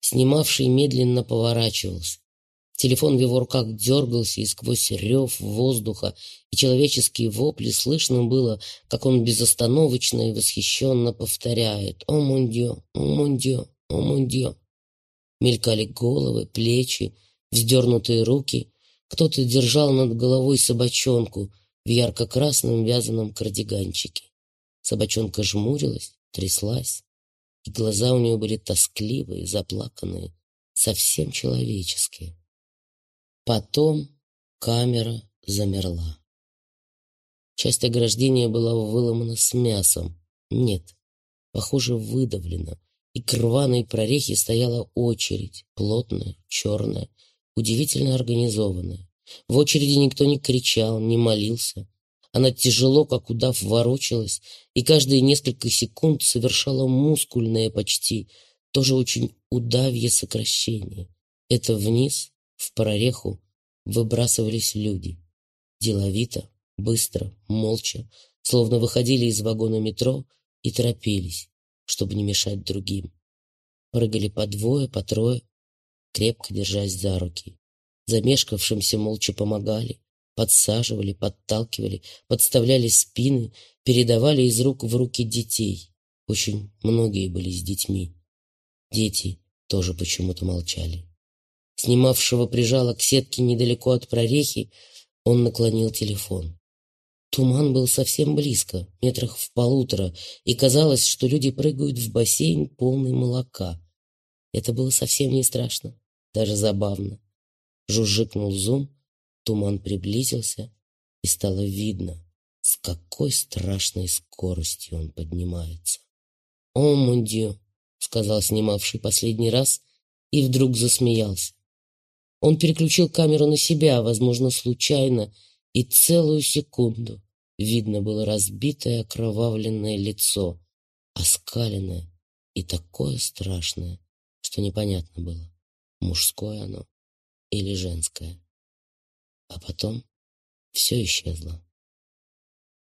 S1: Снимавший медленно поворачивался. Телефон в его руках дергался, и сквозь рев воздуха и человеческие вопли слышно было, как он безостановочно и восхищенно повторяет «О, мундио! О, мундио! О, мундио!» Мелькали головы, плечи, вздернутые руки. Кто-то держал над головой собачонку в ярко-красном вязаном кардиганчике. Собачонка жмурилась, тряслась, и глаза у нее были тоскливые, заплаканные, совсем человеческие. Потом камера замерла. Часть ограждения была выломана с мясом. Нет, похоже, выдавлена. И к рваной прорехе стояла очередь, плотная, черная, удивительно организованная. В очереди никто не кричал, не молился. Она тяжело, как удав, ворочалась, и каждые несколько секунд совершала мускульное почти, тоже очень удавье сокращение. Это вниз, в прореху выбрасывались люди. Деловито, быстро, молча, словно выходили из вагона метро и торопились, чтобы не мешать другим. Прыгали по двое, по трое, крепко держась за руки. Замешкавшимся молча помогали, подсаживали, подталкивали, подставляли спины, передавали из рук в руки детей. Очень многие были с детьми. Дети тоже почему-то молчали снимавшего прижало к сетке недалеко от прорехи, он наклонил телефон. Туман был совсем близко, метрах в полутора, и казалось, что люди прыгают в бассейн, полный молока. Это было совсем не страшно, даже забавно. Жужжикнул зум, туман приблизился, и стало видно, с какой страшной скоростью он поднимается. «О, мундио!» — сказал снимавший последний раз, и вдруг засмеялся. Он переключил камеру на себя, возможно, случайно, и целую секунду видно было разбитое окровавленное лицо, оскаленное и такое страшное, что непонятно было, мужское оно или женское. А потом все исчезло.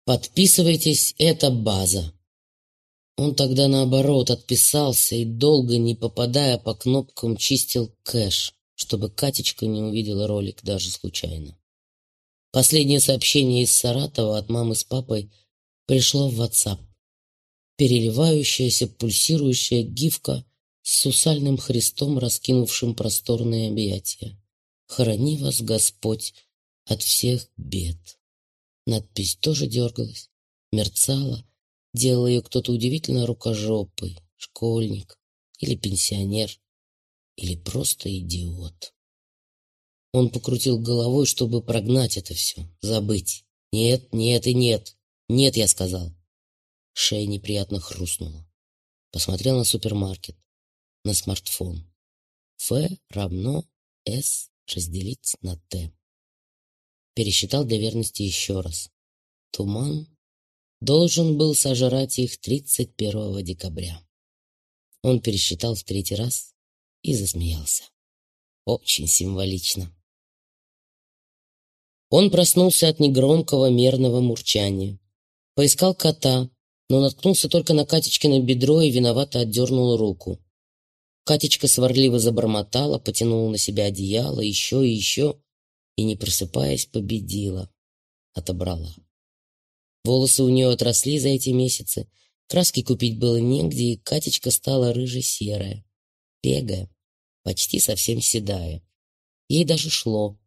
S1: «Подписывайтесь, это база!» Он тогда, наоборот, отписался и, долго не попадая по кнопкам, чистил кэш чтобы Катечка не увидела ролик даже случайно. Последнее сообщение из Саратова от мамы с папой пришло в WhatsApp. Переливающаяся, пульсирующая гифка с сусальным Христом, раскинувшим просторные объятия. «Храни вас, Господь, от всех бед». Надпись тоже дергалась, мерцала, делал ее кто-то удивительно рукожопый, школьник или пенсионер или просто идиот. Он покрутил головой, чтобы прогнать это все, забыть. «Нет, нет и нет. Нет», — я сказал. Шея неприятно хрустнула. Посмотрел на супермаркет, на смартфон. Ф равно С разделить на Т. Пересчитал для верности еще раз. Туман должен был сожрать их 31 декабря. Он пересчитал в третий раз и засмеялся. Очень символично. Он проснулся от негромкого мерного мурчания. Поискал кота, но наткнулся только на Катечкино бедро и виновато отдернул руку. Катечка сварливо забормотала, потянула на себя одеяло, еще и еще, и, не просыпаясь, победила. Отобрала. Волосы у нее отросли за эти месяцы, краски купить было негде, и Катечка стала рыже-серая, пегая почти совсем седая. Ей даже шло.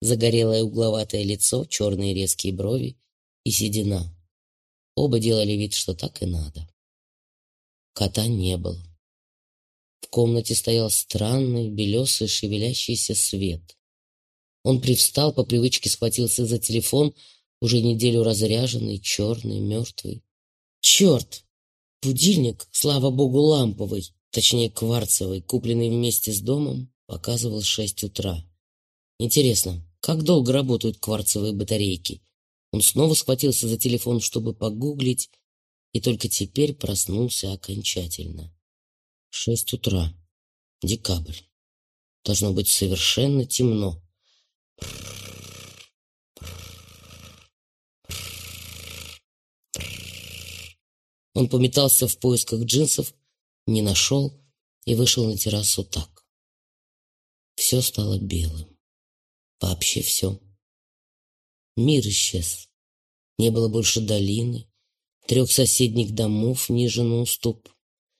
S1: Загорелое угловатое лицо, черные резкие брови и седина. Оба делали вид, что так и надо. Кота не было. В комнате стоял странный, белесый, шевелящийся свет. Он привстал, по привычке схватился за телефон, уже неделю разряженный, черный, мертвый. Черт! Будильник, слава богу, ламповый, точнее кварцевый, купленный вместе с домом, показывал шесть утра. Интересно, как долго работают кварцевые батарейки? Он снова схватился за телефон, чтобы погуглить, и только теперь проснулся окончательно. Шесть утра. Декабрь. Должно быть совершенно темно. Он пометался в поисках джинсов, не нашел и вышел на террасу так. Все стало белым. Вообще все. Мир исчез. Не было больше долины, трех соседних домов ниже на уступ,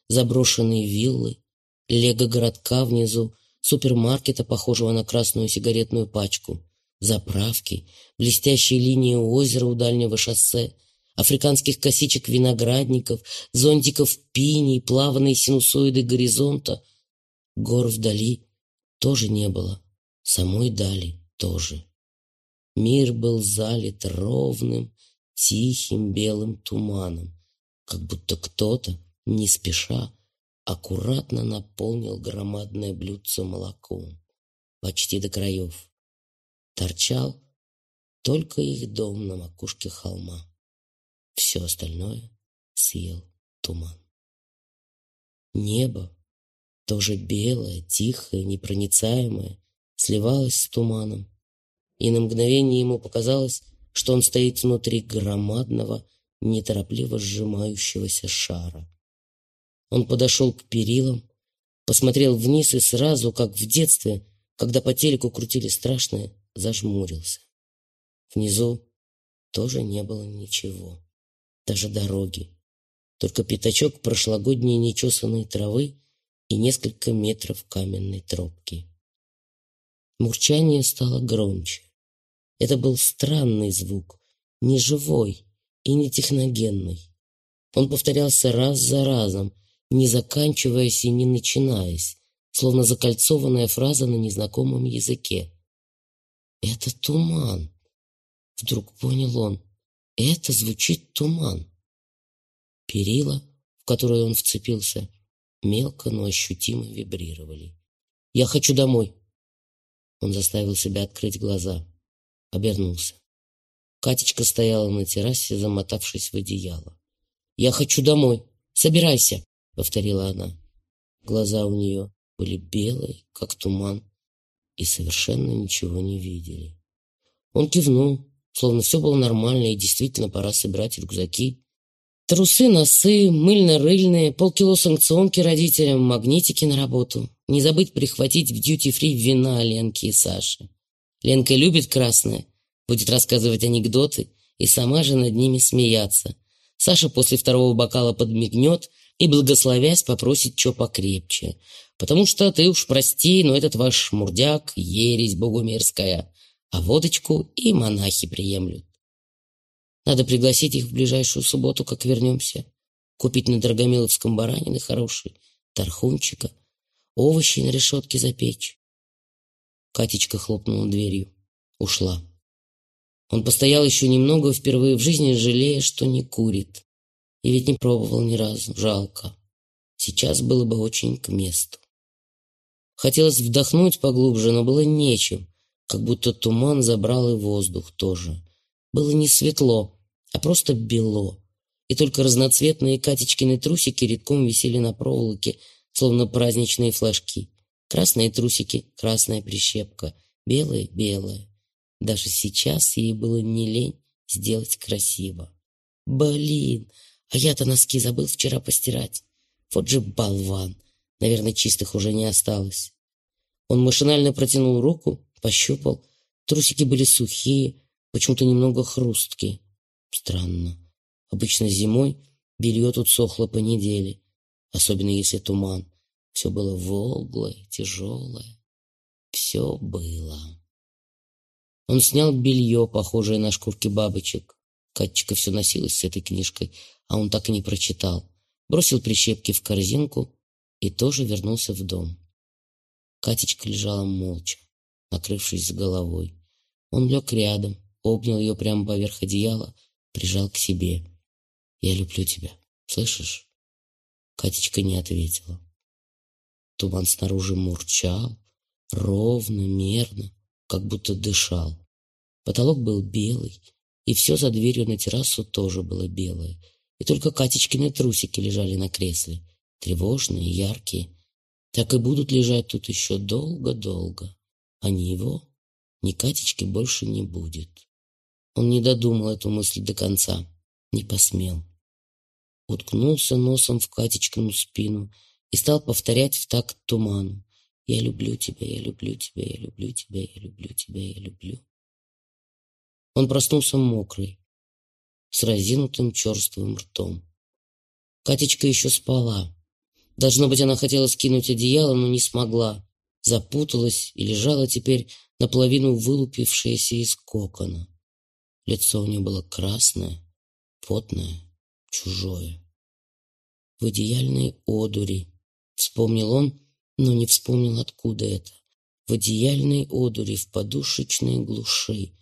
S1: заброшенные виллы, лего-городка внизу, супермаркета, похожего на красную сигаретную пачку, заправки, блестящие линии озера у дальнего шоссе, африканских косичек виноградников, зонтиков пиней, плаванной синусоиды горизонта. Гор вдали тоже не было, самой дали тоже. Мир был залит ровным, тихим белым туманом, как будто кто-то, не спеша, аккуратно наполнил громадное блюдце молоком, почти до краев. Торчал только их дом на макушке холма. Все остальное съел туман. Небо, тоже белое, тихое, непроницаемое, сливалось с туманом, и на мгновение ему показалось, что он стоит внутри громадного, неторопливо сжимающегося шара. Он подошел к перилам, посмотрел вниз и сразу, как в детстве, когда по телеку крутили страшное, зажмурился. Внизу тоже не было ничего даже дороги. Только пятачок прошлогодней нечесанной травы и несколько метров каменной тропки. Мурчание стало громче. Это был странный звук, не живой и не техногенный. Он повторялся раз за разом, не заканчиваясь и не начинаясь, словно закольцованная фраза на незнакомом языке. «Это туман», — вдруг понял он. Это звучит туман. Перила, в которые он вцепился, мелко, но ощутимо вибрировали. «Я хочу домой!» Он заставил себя открыть глаза. Обернулся. Катечка стояла на террасе, замотавшись в одеяло. «Я хочу домой! Собирайся!» — повторила она. Глаза у нее были белые, как туман, и совершенно ничего не видели. Он кивнул, Словно все было нормально и действительно пора собирать рюкзаки. Трусы, носы, мыльно-рыльные, полкило санкционки родителям, магнитики на работу. Не забыть прихватить в дьюти-фри вина Ленки и Саши. Ленка любит красное, будет рассказывать анекдоты и сама же над ними смеяться. Саша после второго бокала подмигнет и, благословясь, попросит что покрепче. Потому что ты уж прости, но этот ваш мурдяк — ересь богумерская а водочку и монахи приемлют. Надо пригласить их в ближайшую субботу, как вернемся. Купить на Драгомиловском баранины хорошие, тархунчика, овощи на решетке запечь. Катечка хлопнула дверью. Ушла. Он постоял еще немного, впервые в жизни жалея, что не курит. И ведь не пробовал ни разу. Жалко. Сейчас было бы очень к месту. Хотелось вдохнуть поглубже, но было нечем как будто туман забрал и воздух тоже. Было не светло, а просто бело. И только разноцветные Катечкины трусики редком висели на проволоке, словно праздничные флажки. Красные трусики, красная прищепка, белые, белые. Даже сейчас ей было не лень сделать красиво. Блин, а я-то носки забыл вчера постирать. Вот же болван. Наверное, чистых уже не осталось. Он машинально протянул руку, Пощупал. Трусики были сухие, почему-то немного хрусткие. Странно. Обычно зимой белье тут сохло по неделе, особенно если туман. Все было волглое, тяжелое. Все было. Он снял белье, похожее на шкурки бабочек. Катечка все носилась с этой книжкой, а он так и не прочитал. Бросил прищепки в корзинку и тоже вернулся в дом. Катечка лежала молча, накрывшись головой. Он лег рядом, обнял ее прямо поверх одеяла, прижал к себе. «Я люблю тебя, слышишь?» Катечка не ответила. Туман снаружи мурчал, ровно, мерно, как будто дышал. Потолок был белый, и все за дверью на террасу тоже было белое. И только Катечкины трусики лежали на кресле, тревожные, яркие. Так и будут лежать тут еще долго-долго. А ни его, ни Катечки больше не будет. Он не додумал эту мысль до конца, не посмел уткнулся носом в Катечкину спину и стал повторять в такт туману. «Я люблю тебя, я люблю тебя, я люблю тебя, я люблю тебя, я люблю». Он проснулся мокрый, с разинутым черствым ртом. Катечка еще спала. Должно быть, она хотела скинуть одеяло, но не смогла. Запуталась и лежала теперь наполовину вылупившаяся из кокона. Лицо у нее было красное, потное, чужое в одеяльной одури. Вспомнил он, но не вспомнил, откуда это. В одеяльной одури, в подушечной глуши.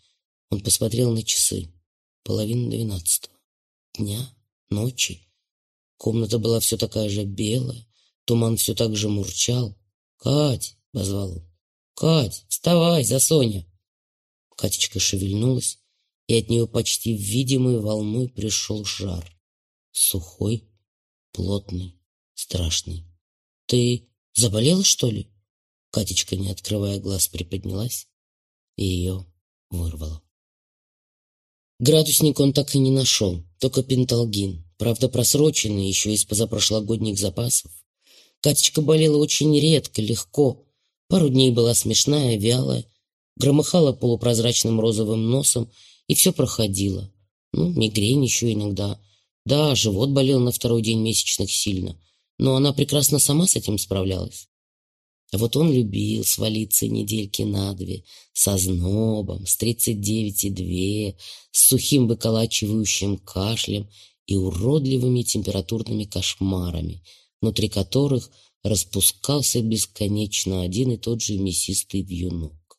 S1: Он посмотрел на часы. Половина двенадцатого. Дня, ночи. Комната была все такая же белая. Туман все так же мурчал. «Кать!» — позвал он. «Кать, вставай, за Соня!» Катечка шевельнулась, и от нее почти видимой волной пришел жар. Сухой, плотный, страшный. «Ты заболела, что ли?» Катечка, не открывая глаз, приподнялась и ее вырвало. Градусник он так и не нашел, только пенталгин, правда просроченный еще из позапрошлогодних запасов. Катечка болела очень редко, легко. Пару дней была смешная, вялая, громыхала полупрозрачным розовым носом, и все проходило. Ну, мигрень еще иногда, да, живот болел на второй день месячных сильно, но она прекрасно сама с этим справлялась. А вот он любил свалиться недельки на две, со знобом, с тридцать девять и две, с сухим выколачивающим кашлем и уродливыми температурными кошмарами, внутри которых распускался бесконечно один и тот же мясистый вьюнок.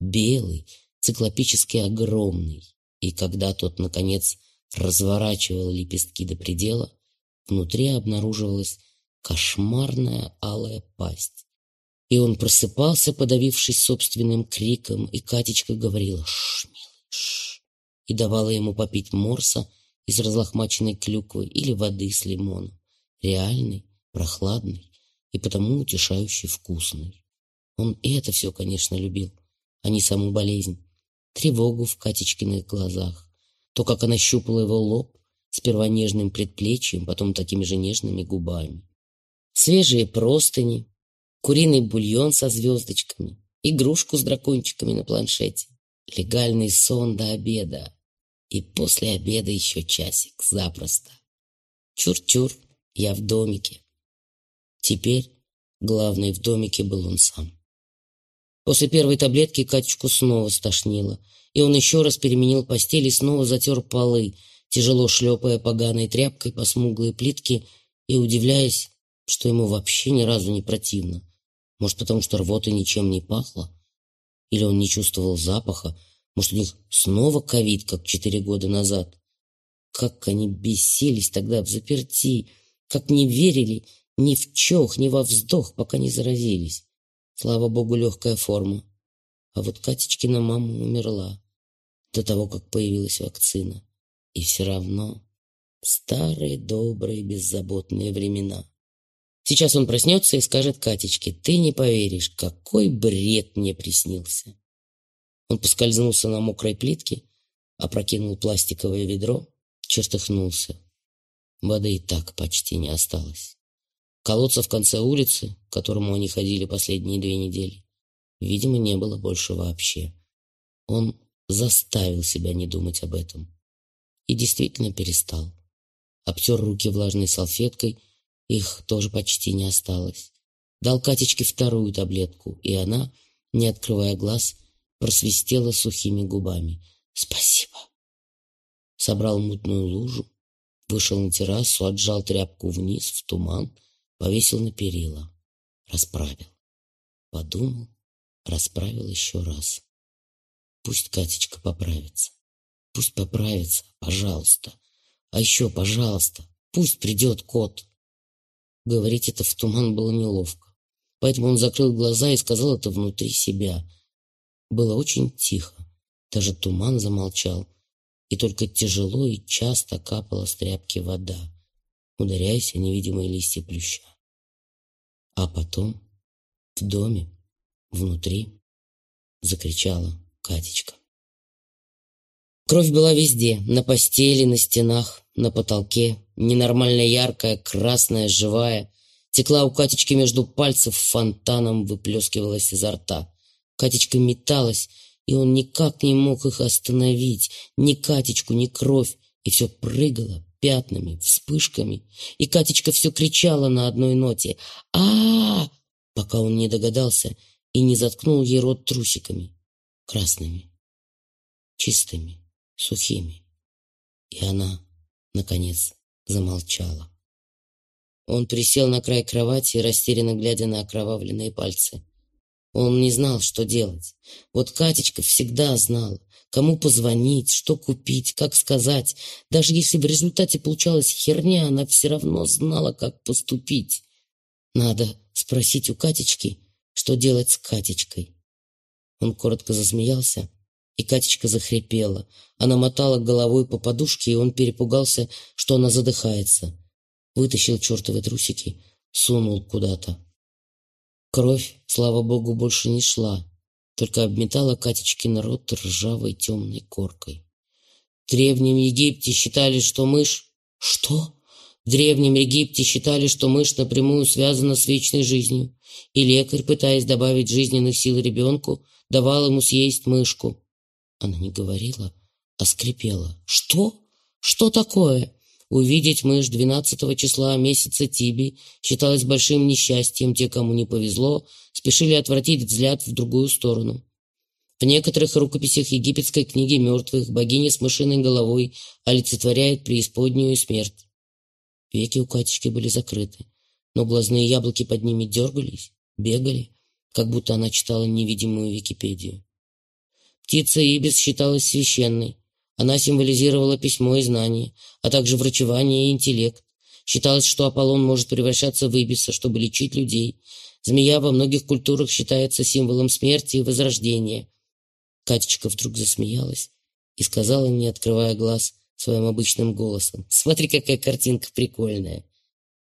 S1: Белый, циклопически огромный, и когда тот, наконец, разворачивал лепестки до предела, внутри обнаруживалась кошмарная алая пасть. И он просыпался, подавившись собственным криком, и Катечка говорила «Шш, милый, шш!» и давала ему попить морса из разлохмаченной клюквы или воды с лимоном, реальный, прохладный и потому утешающий вкусный. Он и это все, конечно, любил, а не саму болезнь, тревогу в Катечкиных глазах, то, как она щупала его лоб, сперва нежным предплечьем, потом такими же нежными губами. Свежие простыни, куриный бульон со звездочками, игрушку с дракончиками на планшете, легальный сон до обеда. И после обеда еще часик, запросто. Чур-чур, я в домике. Теперь главный в домике был он сам. После первой таблетки Катечку снова стошнило – и он еще раз переменил постель и снова затер полы, тяжело шлепая поганой тряпкой по смуглой плитке и удивляясь, что ему вообще ни разу не противно. Может, потому что рвота ничем не пахло? Или он не чувствовал запаха? Может, у них снова ковид, как четыре года назад? Как они бесились тогда в заперти, как не верили ни в чох, ни во вздох, пока не заразились. Слава богу, легкая форма. А вот Катечкина мама умерла до того, как появилась вакцина. И все равно старые, добрые, беззаботные времена. Сейчас он проснется и скажет Катечке, ты не поверишь, какой бред мне приснился. Он поскользнулся на мокрой плитке, опрокинул пластиковое ведро, чертыхнулся. Воды и так почти не осталось. Колодца в конце улицы, к которому они ходили последние две недели, видимо, не было больше вообще. Он заставил себя не думать об этом. И действительно перестал. Обтер руки влажной салфеткой, их тоже почти не осталось. Дал Катечке вторую таблетку, и она, не открывая глаз, просвистела сухими губами. «Спасибо!» Собрал мутную лужу, вышел на террасу, отжал тряпку вниз, в туман, повесил на перила, расправил. Подумал, расправил еще раз. Пусть Катечка поправится. Пусть поправится, пожалуйста. А еще, пожалуйста, пусть придет кот. Говорить это в туман было неловко. Поэтому он закрыл глаза и сказал это внутри себя. Было очень тихо. Даже туман замолчал. И только тяжело и часто капала с тряпки вода, ударяясь о невидимые листья плюща. А потом в доме, внутри, закричала Катечка. Кровь была везде, на постели, на стенах, на потолке, ненормально яркая, красная, живая, текла у Катечки между пальцев, фонтаном выплескивалась изо рта. Катечка металась, и он никак не мог их остановить, ни Катечку, ни кровь, и все прыгало пятнами, вспышками, и Катечка все кричала на одной ноте а, пока он не догадался и не заткнул ей рот трусиками, красными, чистыми сухими. И она, наконец, замолчала. Он присел на край кровати, растерянно глядя на окровавленные пальцы. Он не знал, что делать. Вот Катечка всегда знала, кому позвонить, что купить, как сказать. Даже если в результате получалась херня, она все равно знала, как поступить. Надо спросить у Катечки, что делать с Катечкой. Он коротко засмеялся, и Катечка захрипела. Она мотала головой по подушке, и он перепугался, что она задыхается. Вытащил чертовы трусики, сунул куда-то. Кровь, слава богу, больше не шла, только обметала Катечкин рот ржавой темной коркой. В Древнем Египте считали, что мышь... Что? В Древнем Египте считали, что мышь напрямую связана с вечной жизнью, и лекарь, пытаясь добавить жизненных сил ребенку, давал ему съесть мышку. Она не говорила, а скрипела. «Что? Что такое?» Увидеть мышь 12 числа месяца Тиби считалось большим несчастьем. Те, кому не повезло, спешили отвратить взгляд в другую сторону. В некоторых рукописях египетской книги мертвых богиня с мышиной головой олицетворяет преисподнюю смерть. Веки у Катечки были закрыты, но глазные яблоки под ними дергались, бегали, как будто она читала невидимую Википедию. Птица Ибис считалась священной. Она символизировала письмо и знание, а также врачевание и интеллект. Считалось, что Аполлон может превращаться в Ибиса, чтобы лечить людей. Змея во многих культурах считается символом смерти и возрождения. Катечка вдруг засмеялась и сказала, не открывая глаз, своим обычным голосом. «Смотри, какая картинка прикольная!»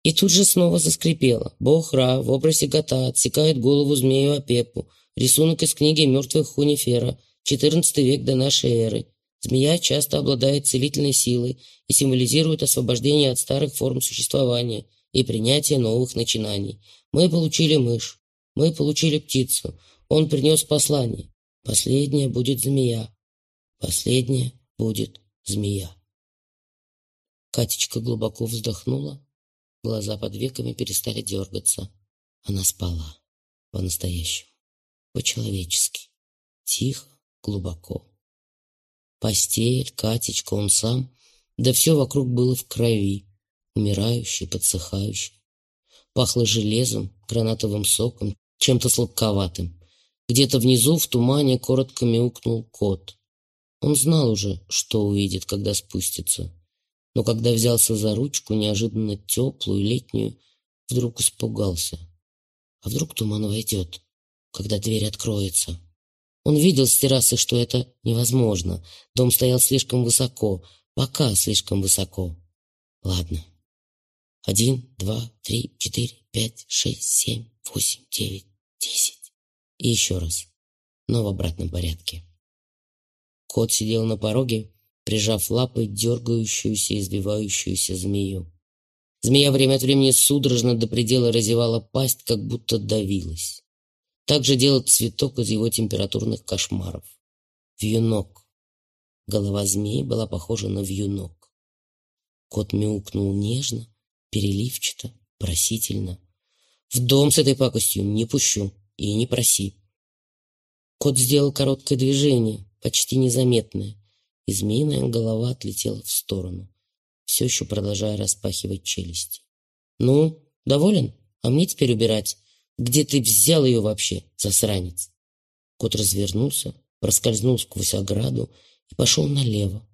S1: И тут же снова заскрипела. Бог Ра в образе кота отсекает голову змею Апепу. Рисунок из книги «Мертвых Хунифера». XIV век до нашей эры. Змея часто обладает целительной силой и символизирует освобождение от старых форм существования и принятие новых начинаний. Мы получили мышь, мы получили птицу. Он принес послание. Последняя будет змея. Последняя будет змея. Катечка глубоко вздохнула. Глаза под веками перестали дергаться. Она спала. По-настоящему. По-человечески. Тихо, глубоко. Постель, Катечка, он сам, да все вокруг было в крови, умирающий, подсыхающий. Пахло железом, гранатовым соком, чем-то сладковатым. Где-то внизу в тумане коротко мяукнул кот. Он знал уже, что увидит, когда спустится. Но когда взялся за ручку, неожиданно теплую, летнюю, вдруг испугался. А вдруг туман войдет, когда дверь откроется? Он видел с террасы, что это невозможно. Дом стоял слишком высоко, пока слишком высоко. Ладно. Один, два, три, четыре, пять, шесть, семь, восемь, девять, десять. И еще раз. Но в обратном порядке. Кот сидел на пороге, прижав лапой дергающуюся и избивающуюся змею. Змея время от времени судорожно до предела разевала пасть, как будто давилась. Так же делает цветок из его температурных кошмаров. Вьюнок. Голова змеи была похожа на вьюнок. Кот мяукнул нежно, переливчато, просительно. «В дом с этой пакостью не пущу и не проси». Кот сделал короткое движение, почти незаметное, и змеиная голова отлетела в сторону, все еще продолжая распахивать челюсти. «Ну, доволен? А мне теперь убирать. Где ты взял ее вообще, засранец?» Кот развернулся, проскользнул сквозь ограду и пошел налево,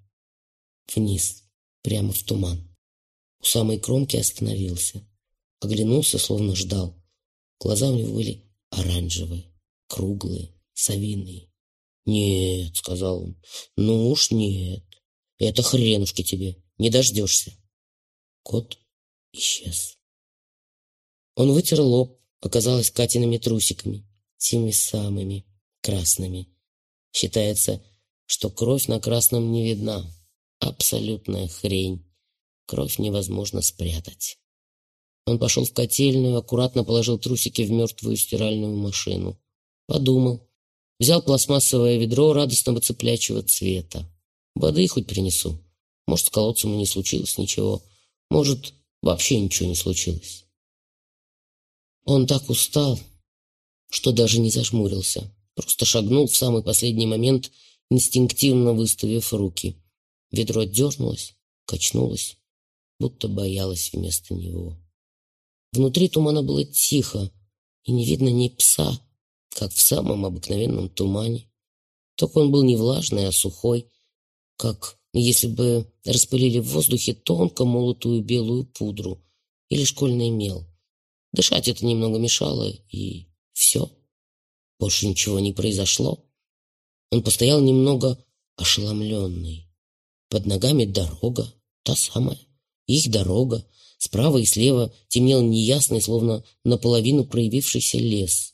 S1: вниз, прямо в туман. У самой кромки остановился, оглянулся, словно ждал. Глаза у него были оранжевые, круглые, совиные. «Нет», — сказал он, — «ну уж нет, это хренушки тебе, не дождешься». Кот исчез. Он вытер лоб, оказалось Катиными трусиками, теми самыми красными. Считается, что кровь на красном не видна. Абсолютная хрень. Кровь невозможно спрятать. Он пошел в котельную, аккуратно положил трусики в мертвую стиральную машину. Подумал. Взял пластмассовое ведро радостного цыплячьего цвета. Воды хоть принесу. Может, с колодцем и не случилось ничего. Может, вообще ничего не случилось. Он так устал, что даже не зажмурился. Просто шагнул в самый последний момент, инстинктивно выставив руки. Ведро дернулось, качнулось, будто боялось вместо него. Внутри тумана было тихо, и не видно ни пса, как в самом обыкновенном тумане. Только он был не влажный, а сухой, как если бы распылили в воздухе тонко молотую белую пудру или школьный мел. Дышать это немного мешало, и все. Больше ничего не произошло. Он постоял немного ошеломленный. Под ногами дорога, та самая, их дорога. Справа и слева темнел неясный, словно наполовину проявившийся лес.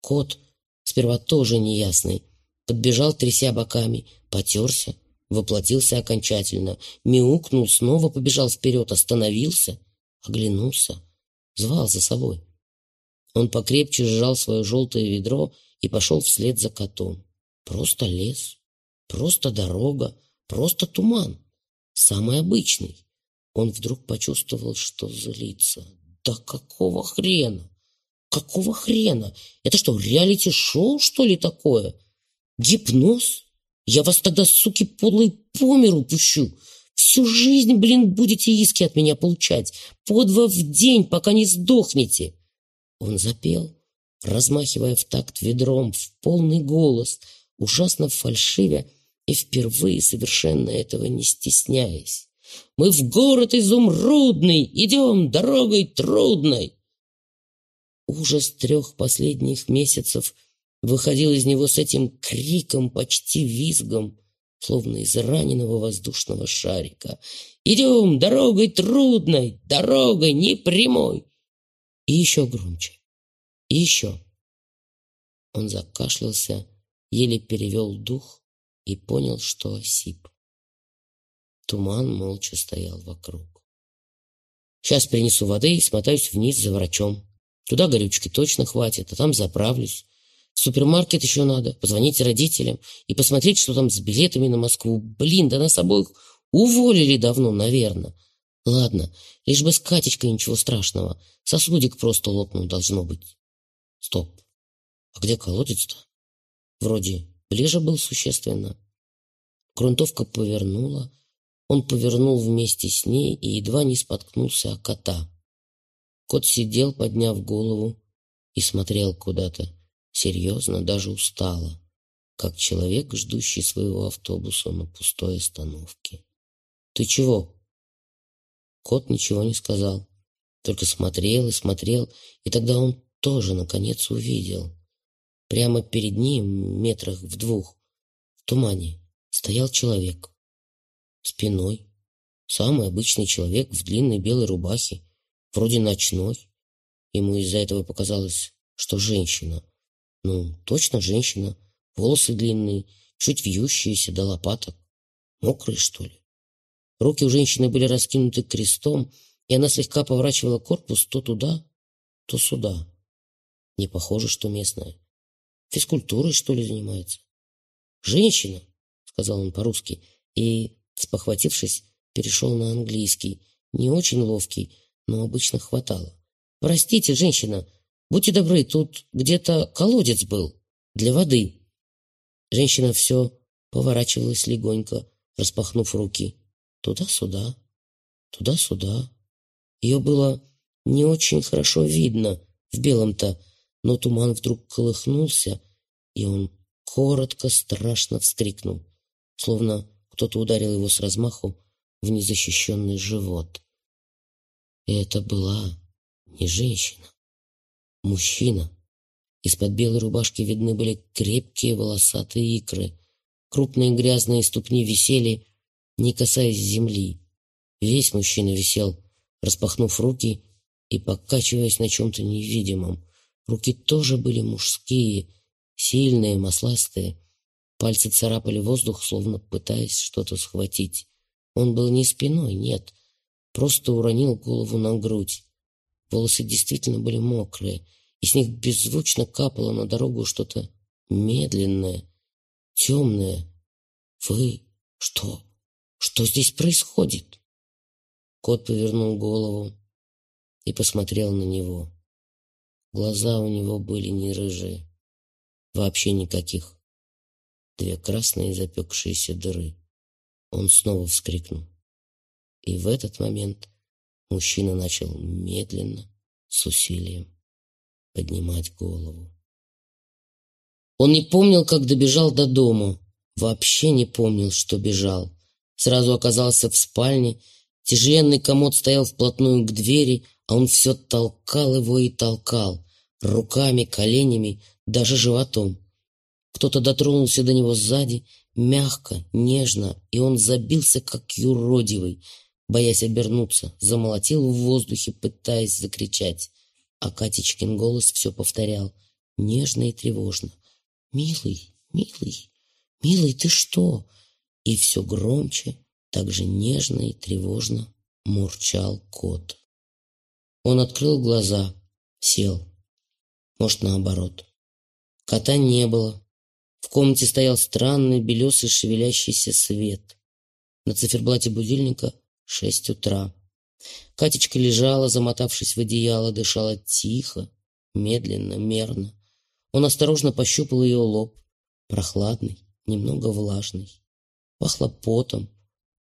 S1: Кот, сперва тоже неясный, подбежал, тряся боками, потерся, воплотился окончательно, мяукнул, снова побежал вперед, остановился, оглянулся, звал за собой. Он покрепче сжал свое желтое ведро и пошел вслед за котом. Просто лес, просто дорога, просто туман. Самый обычный. Он вдруг почувствовал, что злится. Да какого хрена? Какого хрена? Это что, реалити-шоу, что ли, такое? Гипноз? Я вас тогда, суки подлые, по миру пущу. Всю жизнь, блин, будете иски от меня получать. По два в день, пока не сдохнете. Он запел, размахивая в такт ведром в полный голос, ужасно фальшивя и впервые совершенно этого не стесняясь. «Мы в город изумрудный, идем дорогой трудной!» Ужас трех последних месяцев выходил из него с этим криком, почти визгом, словно из раненого воздушного шарика. «Идем дорогой трудной, дорогой непрямой!» И еще громче. И еще. Он закашлялся, еле перевел дух и понял, что осип. Туман молча стоял вокруг. Сейчас принесу воды и смотаюсь вниз за врачом. Туда горючки точно хватит, а там заправлюсь. В супермаркет еще надо, позвонить родителям и посмотреть, что там с билетами на Москву. Блин, да нас обоих уволили давно, наверное. Ладно, лишь бы с Катечкой ничего страшного. Сосудик просто лопнул, должно быть. Стоп. А где колодец-то? Вроде ближе был существенно. Грунтовка повернула. Он повернул вместе с ней и едва не споткнулся о кота. Кот сидел, подняв голову, и смотрел куда-то. Серьезно, даже устало. Как человек, ждущий своего автобуса на пустой остановке. «Ты чего?» Кот ничего не сказал, только смотрел и смотрел, и тогда он тоже, наконец, увидел. Прямо перед ним, метрах в двух, в тумане, стоял человек. Спиной. Самый обычный человек в длинной белой рубахе, вроде ночной. Ему из-за этого показалось, что женщина. Ну, точно женщина. Волосы длинные, чуть вьющиеся до лопаток. Мокрые, что ли? Руки у женщины были раскинуты крестом, и она слегка поворачивала корпус то туда, то сюда. Не похоже, что местная. Физкультурой, что ли, занимается? «Женщина», — сказал он по-русски, и, спохватившись, перешел на английский. Не очень ловкий, но обычно хватало. «Простите, женщина, будьте добры, тут где-то колодец был для воды. Женщина все поворачивалась легонько, распахнув руки. Туда-сюда, туда-сюда. Ее было не очень хорошо видно в белом-то, но туман вдруг колыхнулся, и он коротко, страшно вскрикнул, словно кто-то ударил его с размаху в незащищенный живот. И это была не женщина, мужчина. Из-под белой рубашки видны были крепкие волосатые икры. Крупные грязные ступни висели, не касаясь земли. Весь мужчина висел, распахнув руки и покачиваясь на чем-то невидимом. Руки тоже были мужские, сильные, масластые. Пальцы царапали воздух, словно пытаясь что-то схватить. Он был не спиной, нет, просто уронил голову на грудь. Волосы действительно были мокрые, и с них беззвучно капало на дорогу что-то медленное, темное. «Вы что? Что здесь происходит?» Кот повернул голову и посмотрел на него. Глаза у него были не рыжие, вообще никаких. Две красные запекшиеся дыры. Он снова вскрикнул. И в этот момент мужчина начал медленно, с усилием, поднимать голову. Он не помнил, как добежал до дома. Вообще не помнил, что бежал. Сразу оказался в спальне. Тяжеленный комод стоял вплотную к двери, а он все толкал его и толкал. Руками, коленями, даже животом. Кто-то дотронулся до него сзади, мягко, нежно, и он забился, как юродивый, боясь обернуться, замолотил в воздухе, пытаясь закричать. А Катечкин голос все повторял, нежно и тревожно. «Милый, милый, милый, ты что?» И все громче, так же нежно и тревожно мурчал кот. Он открыл глаза, сел. Может, наоборот. Кота не было. В комнате стоял странный белесый шевелящийся свет. На циферблате будильника шесть утра. Катечка лежала, замотавшись в одеяло, дышала тихо, медленно, мерно. Он осторожно пощупал ее лоб, прохладный, немного влажный. Пахло потом,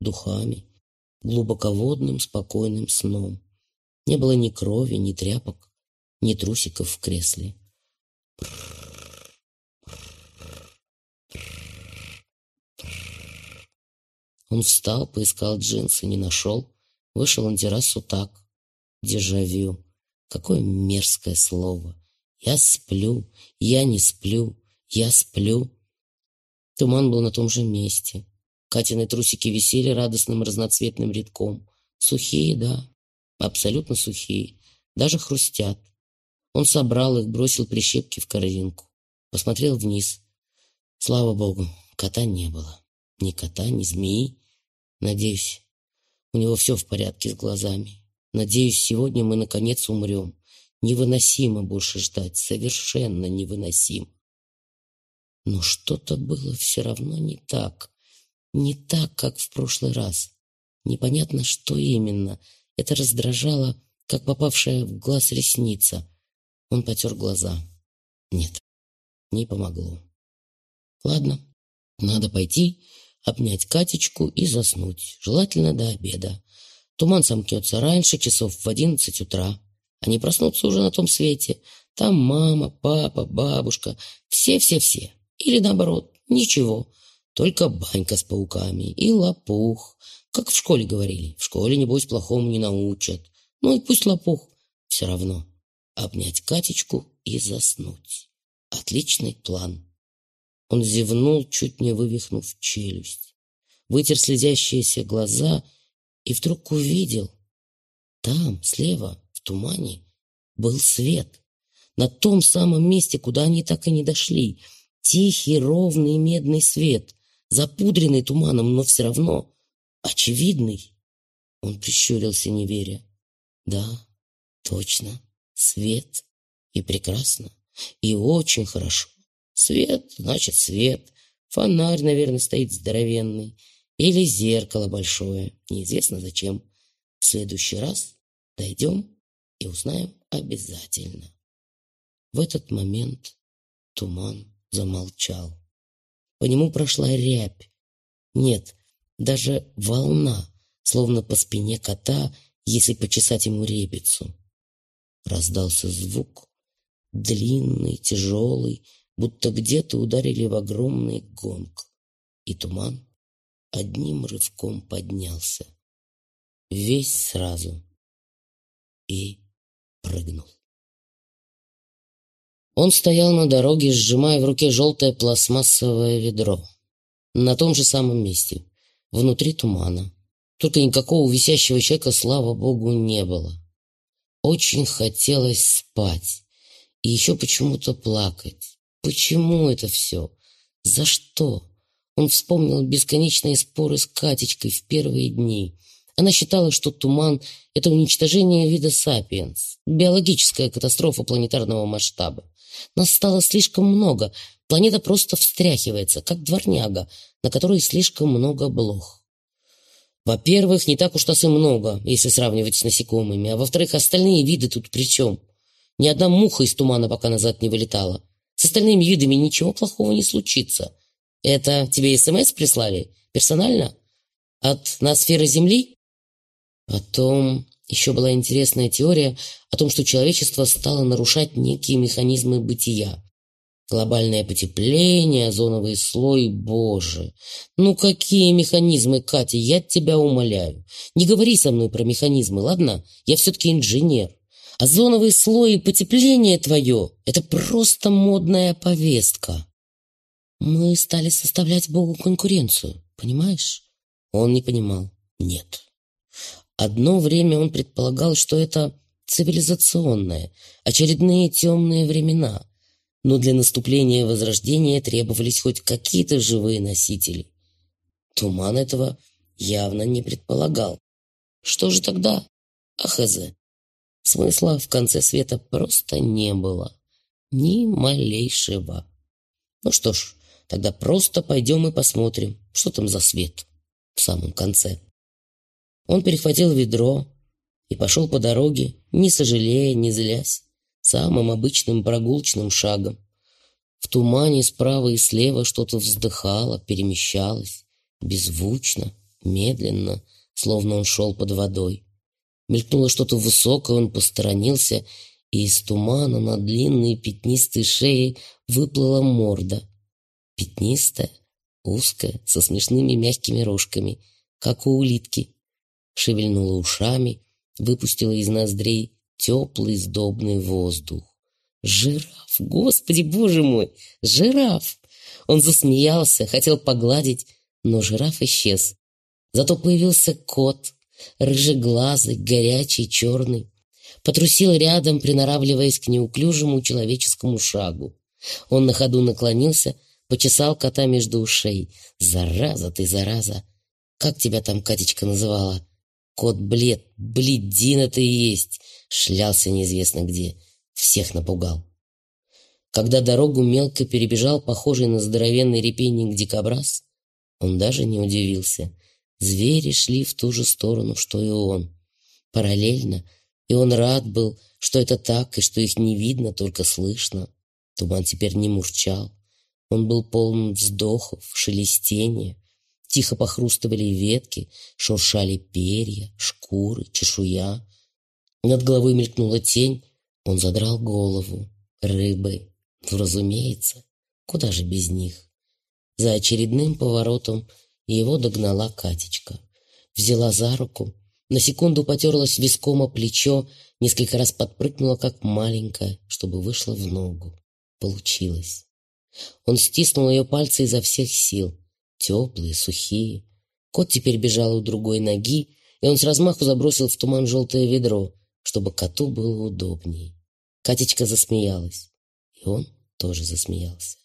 S1: духами, глубоководным, спокойным сном. Не было ни крови, ни тряпок, ни трусиков в кресле. Он встал, поискал джинсы, не нашел. Вышел на террасу так. Дежавю. Какое мерзкое слово. Я сплю, я не сплю, я сплю. Туман был на том же месте. Катины трусики висели радостным разноцветным рядком. Сухие, да, абсолютно сухие, даже хрустят. Он собрал их, бросил прищепки в корзинку. Посмотрел вниз. Слава богу, кота не было. Ни кота, ни змеи. Надеюсь, у него все в порядке с глазами. Надеюсь, сегодня мы наконец умрем. Невыносимо больше ждать, совершенно невыносимо. Но что-то было все равно не так. Не так, как в прошлый раз. Непонятно, что именно. Это раздражало, как попавшая в глаз ресница. Он потер глаза. Нет, не помогло. Ладно, надо пойти, обнять Катечку и заснуть, желательно до обеда. Туман сомкнется раньше, часов в одиннадцать утра. Они проснутся уже на том свете. Там мама, папа, бабушка, все-все-все. Или наоборот, ничего, только банька с пауками и лопух. Как в школе говорили, в школе, небось, плохому не научат. Ну и пусть лопух, все равно обнять Катечку и заснуть. Отличный план. Он зевнул, чуть не вывихнув челюсть. Вытер слезящиеся глаза и вдруг увидел. Там, слева, в тумане, был свет. На том самом месте, куда они так и не дошли. Тихий, ровный медный свет, запудренный туманом, но все равно очевидный. Он прищурился, не веря. Да, точно. Свет. И прекрасно. И очень хорошо. Свет, значит, свет. Фонарь, наверное, стоит здоровенный. Или зеркало большое. Неизвестно зачем. В следующий раз дойдем и узнаем обязательно. В этот момент туман замолчал. По нему прошла рябь. Нет, даже волна, словно по спине кота, если почесать ему ребицу. Раздался звук, длинный, тяжелый, будто где-то ударили в огромный гонг. И туман одним рывком поднялся. Весь сразу. И прыгнул. Он стоял на дороге, сжимая в руке желтое пластмассовое ведро. На том же самом месте, внутри тумана. Только никакого висящего человека, слава богу, не было. Очень хотелось спать. И еще почему-то плакать. Почему это все? За что? Он вспомнил бесконечные споры с Катечкой в первые дни. Она считала, что туман — это уничтожение вида сапиенс, биологическая катастрофа планетарного масштаба. Нас стало слишком много, планета просто встряхивается, как дворняга, на которой слишком много блох. Во-первых, не так уж нас и много, если сравнивать с насекомыми, а во-вторых, остальные виды тут при чем? Ни одна муха из тумана пока назад не вылетала. С остальными видами ничего плохого не случится. Это тебе СМС прислали? Персонально? От ноосферы Земли? Потом еще была интересная теория о том, что человечество стало нарушать некие механизмы бытия. Глобальное потепление, озоновый слой, боже. Ну какие механизмы, Катя, я тебя умоляю. Не говори со мной про механизмы, ладно? Я все-таки инженер. Озоновый слой и потепление твое — это просто модная повестка. Мы стали составлять Богу конкуренцию, понимаешь? Он не понимал. Нет. Одно время он предполагал, что это цивилизационное, очередные темные времена, но для наступления Возрождения требовались хоть какие-то живые носители. Туман этого явно не предполагал. Что же тогда? Ахз. Смысла в конце света просто не было. Ни малейшего. Ну что ж, тогда просто пойдем и посмотрим, что там за свет в самом конце. Он перехватил ведро и пошел по дороге, не сожалея, не злясь, самым обычным прогулочным шагом. В тумане справа и слева что-то вздыхало, перемещалось, беззвучно, медленно, словно он шел под водой. Мелькнуло что-то высокое, он посторонился, и из тумана на длинной пятнистой шее выплыла морда. Пятнистая, узкая, со смешными мягкими рожками, как у улитки шевельнула ушами, выпустила из ноздрей теплый сдобный воздух. «Жираф! Господи, боже мой! Жираф!» Он засмеялся, хотел погладить, но жираф исчез. Зато появился кот, рыжеглазый, горячий, черный. Потрусил рядом, приноравливаясь к неуклюжему человеческому шагу. Он на ходу наклонился, почесал кота между ушей. «Зараза ты, зараза! Как тебя там Катечка называла?» Кот Блед, бледина ты и есть, шлялся неизвестно где, всех напугал. Когда дорогу мелко перебежал похожий на здоровенный репейник дикобраз, он даже не удивился. Звери шли в ту же сторону, что и он. Параллельно, и он рад был, что это так, и что их не видно, только слышно. Туман теперь не мурчал. Он был полон вздохов, шелестения, Тихо похрустывали ветки, шуршали перья, шкуры, чешуя. Над головой мелькнула тень, он задрал голову. Рыбы, ну, разумеется, куда же без них? За очередным поворотом его догнала Катечка. Взяла за руку, на секунду потерлась виском о плечо, несколько раз подпрыгнула, как маленькая, чтобы вышла в ногу. Получилось. Он стиснул ее пальцы изо всех сил теплые, сухие. Кот теперь бежал у другой ноги, и он с размаху забросил в туман желтое ведро, чтобы коту было удобнее. Катечка засмеялась, и он тоже засмеялся.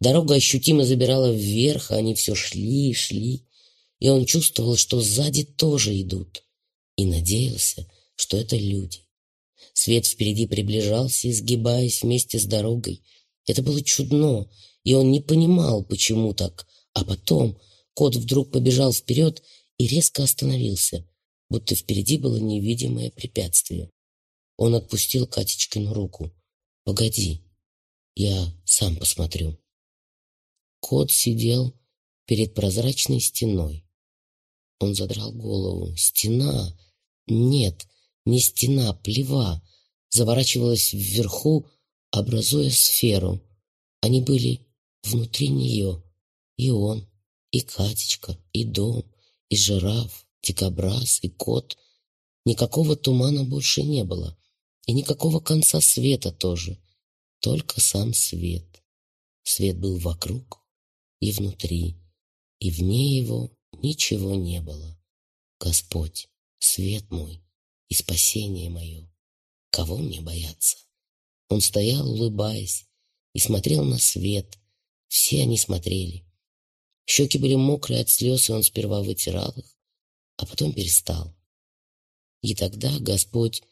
S1: Дорога ощутимо забирала вверх, а они все шли и шли, и он чувствовал, что сзади тоже идут, и надеялся, что это люди. Свет впереди приближался, изгибаясь вместе с дорогой. Это было чудно, и он не понимал, почему так, а потом кот вдруг побежал вперед и резко остановился, будто впереди было невидимое препятствие. Он отпустил Катечкину руку. «Погоди, я сам посмотрю». Кот сидел перед прозрачной стеной. Он задрал голову. Стена! Нет, не стена, плева. Заворачивалась вверху, образуя сферу. Они были внутри нее. И он, и Катечка, и дом, и жираф, дикобраз, и кот. Никакого тумана больше не было. И никакого конца света тоже. Только сам свет. Свет был вокруг и внутри, и вне его ничего не было. Господь, свет мой и спасение мое, кого мне бояться? Он стоял, улыбаясь, и смотрел на свет. Все они смотрели. Щеки были мокрые от слез, и он сперва вытирал их, а потом перестал. И тогда Господь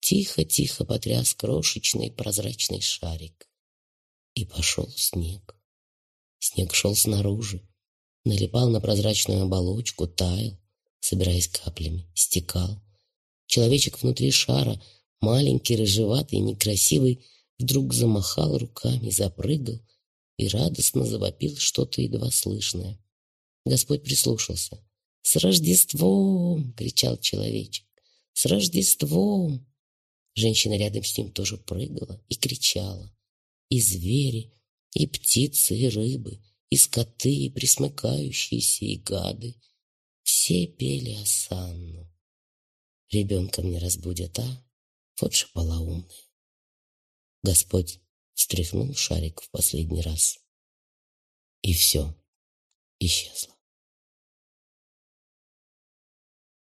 S1: тихо-тихо потряс крошечный прозрачный шарик. И пошел снег. Снег шел снаружи, налипал на прозрачную оболочку, таял, собираясь каплями, стекал. Человечек внутри шара, маленький, рыжеватый, некрасивый, вдруг замахал руками, запрыгал и радостно завопил что-то едва слышное. Господь прислушался. «С Рождеством!» — кричал человечек. «С Рождеством!» Женщина рядом с ним тоже прыгала и кричала. И звери, и птицы, и рыбы, и скоты, и присмыкающиеся, и гады. Все пели осанну. Ребенка мне разбудят, а? Вот же полоумные. Господь встряхнул шарик в последний раз. И все исчезло.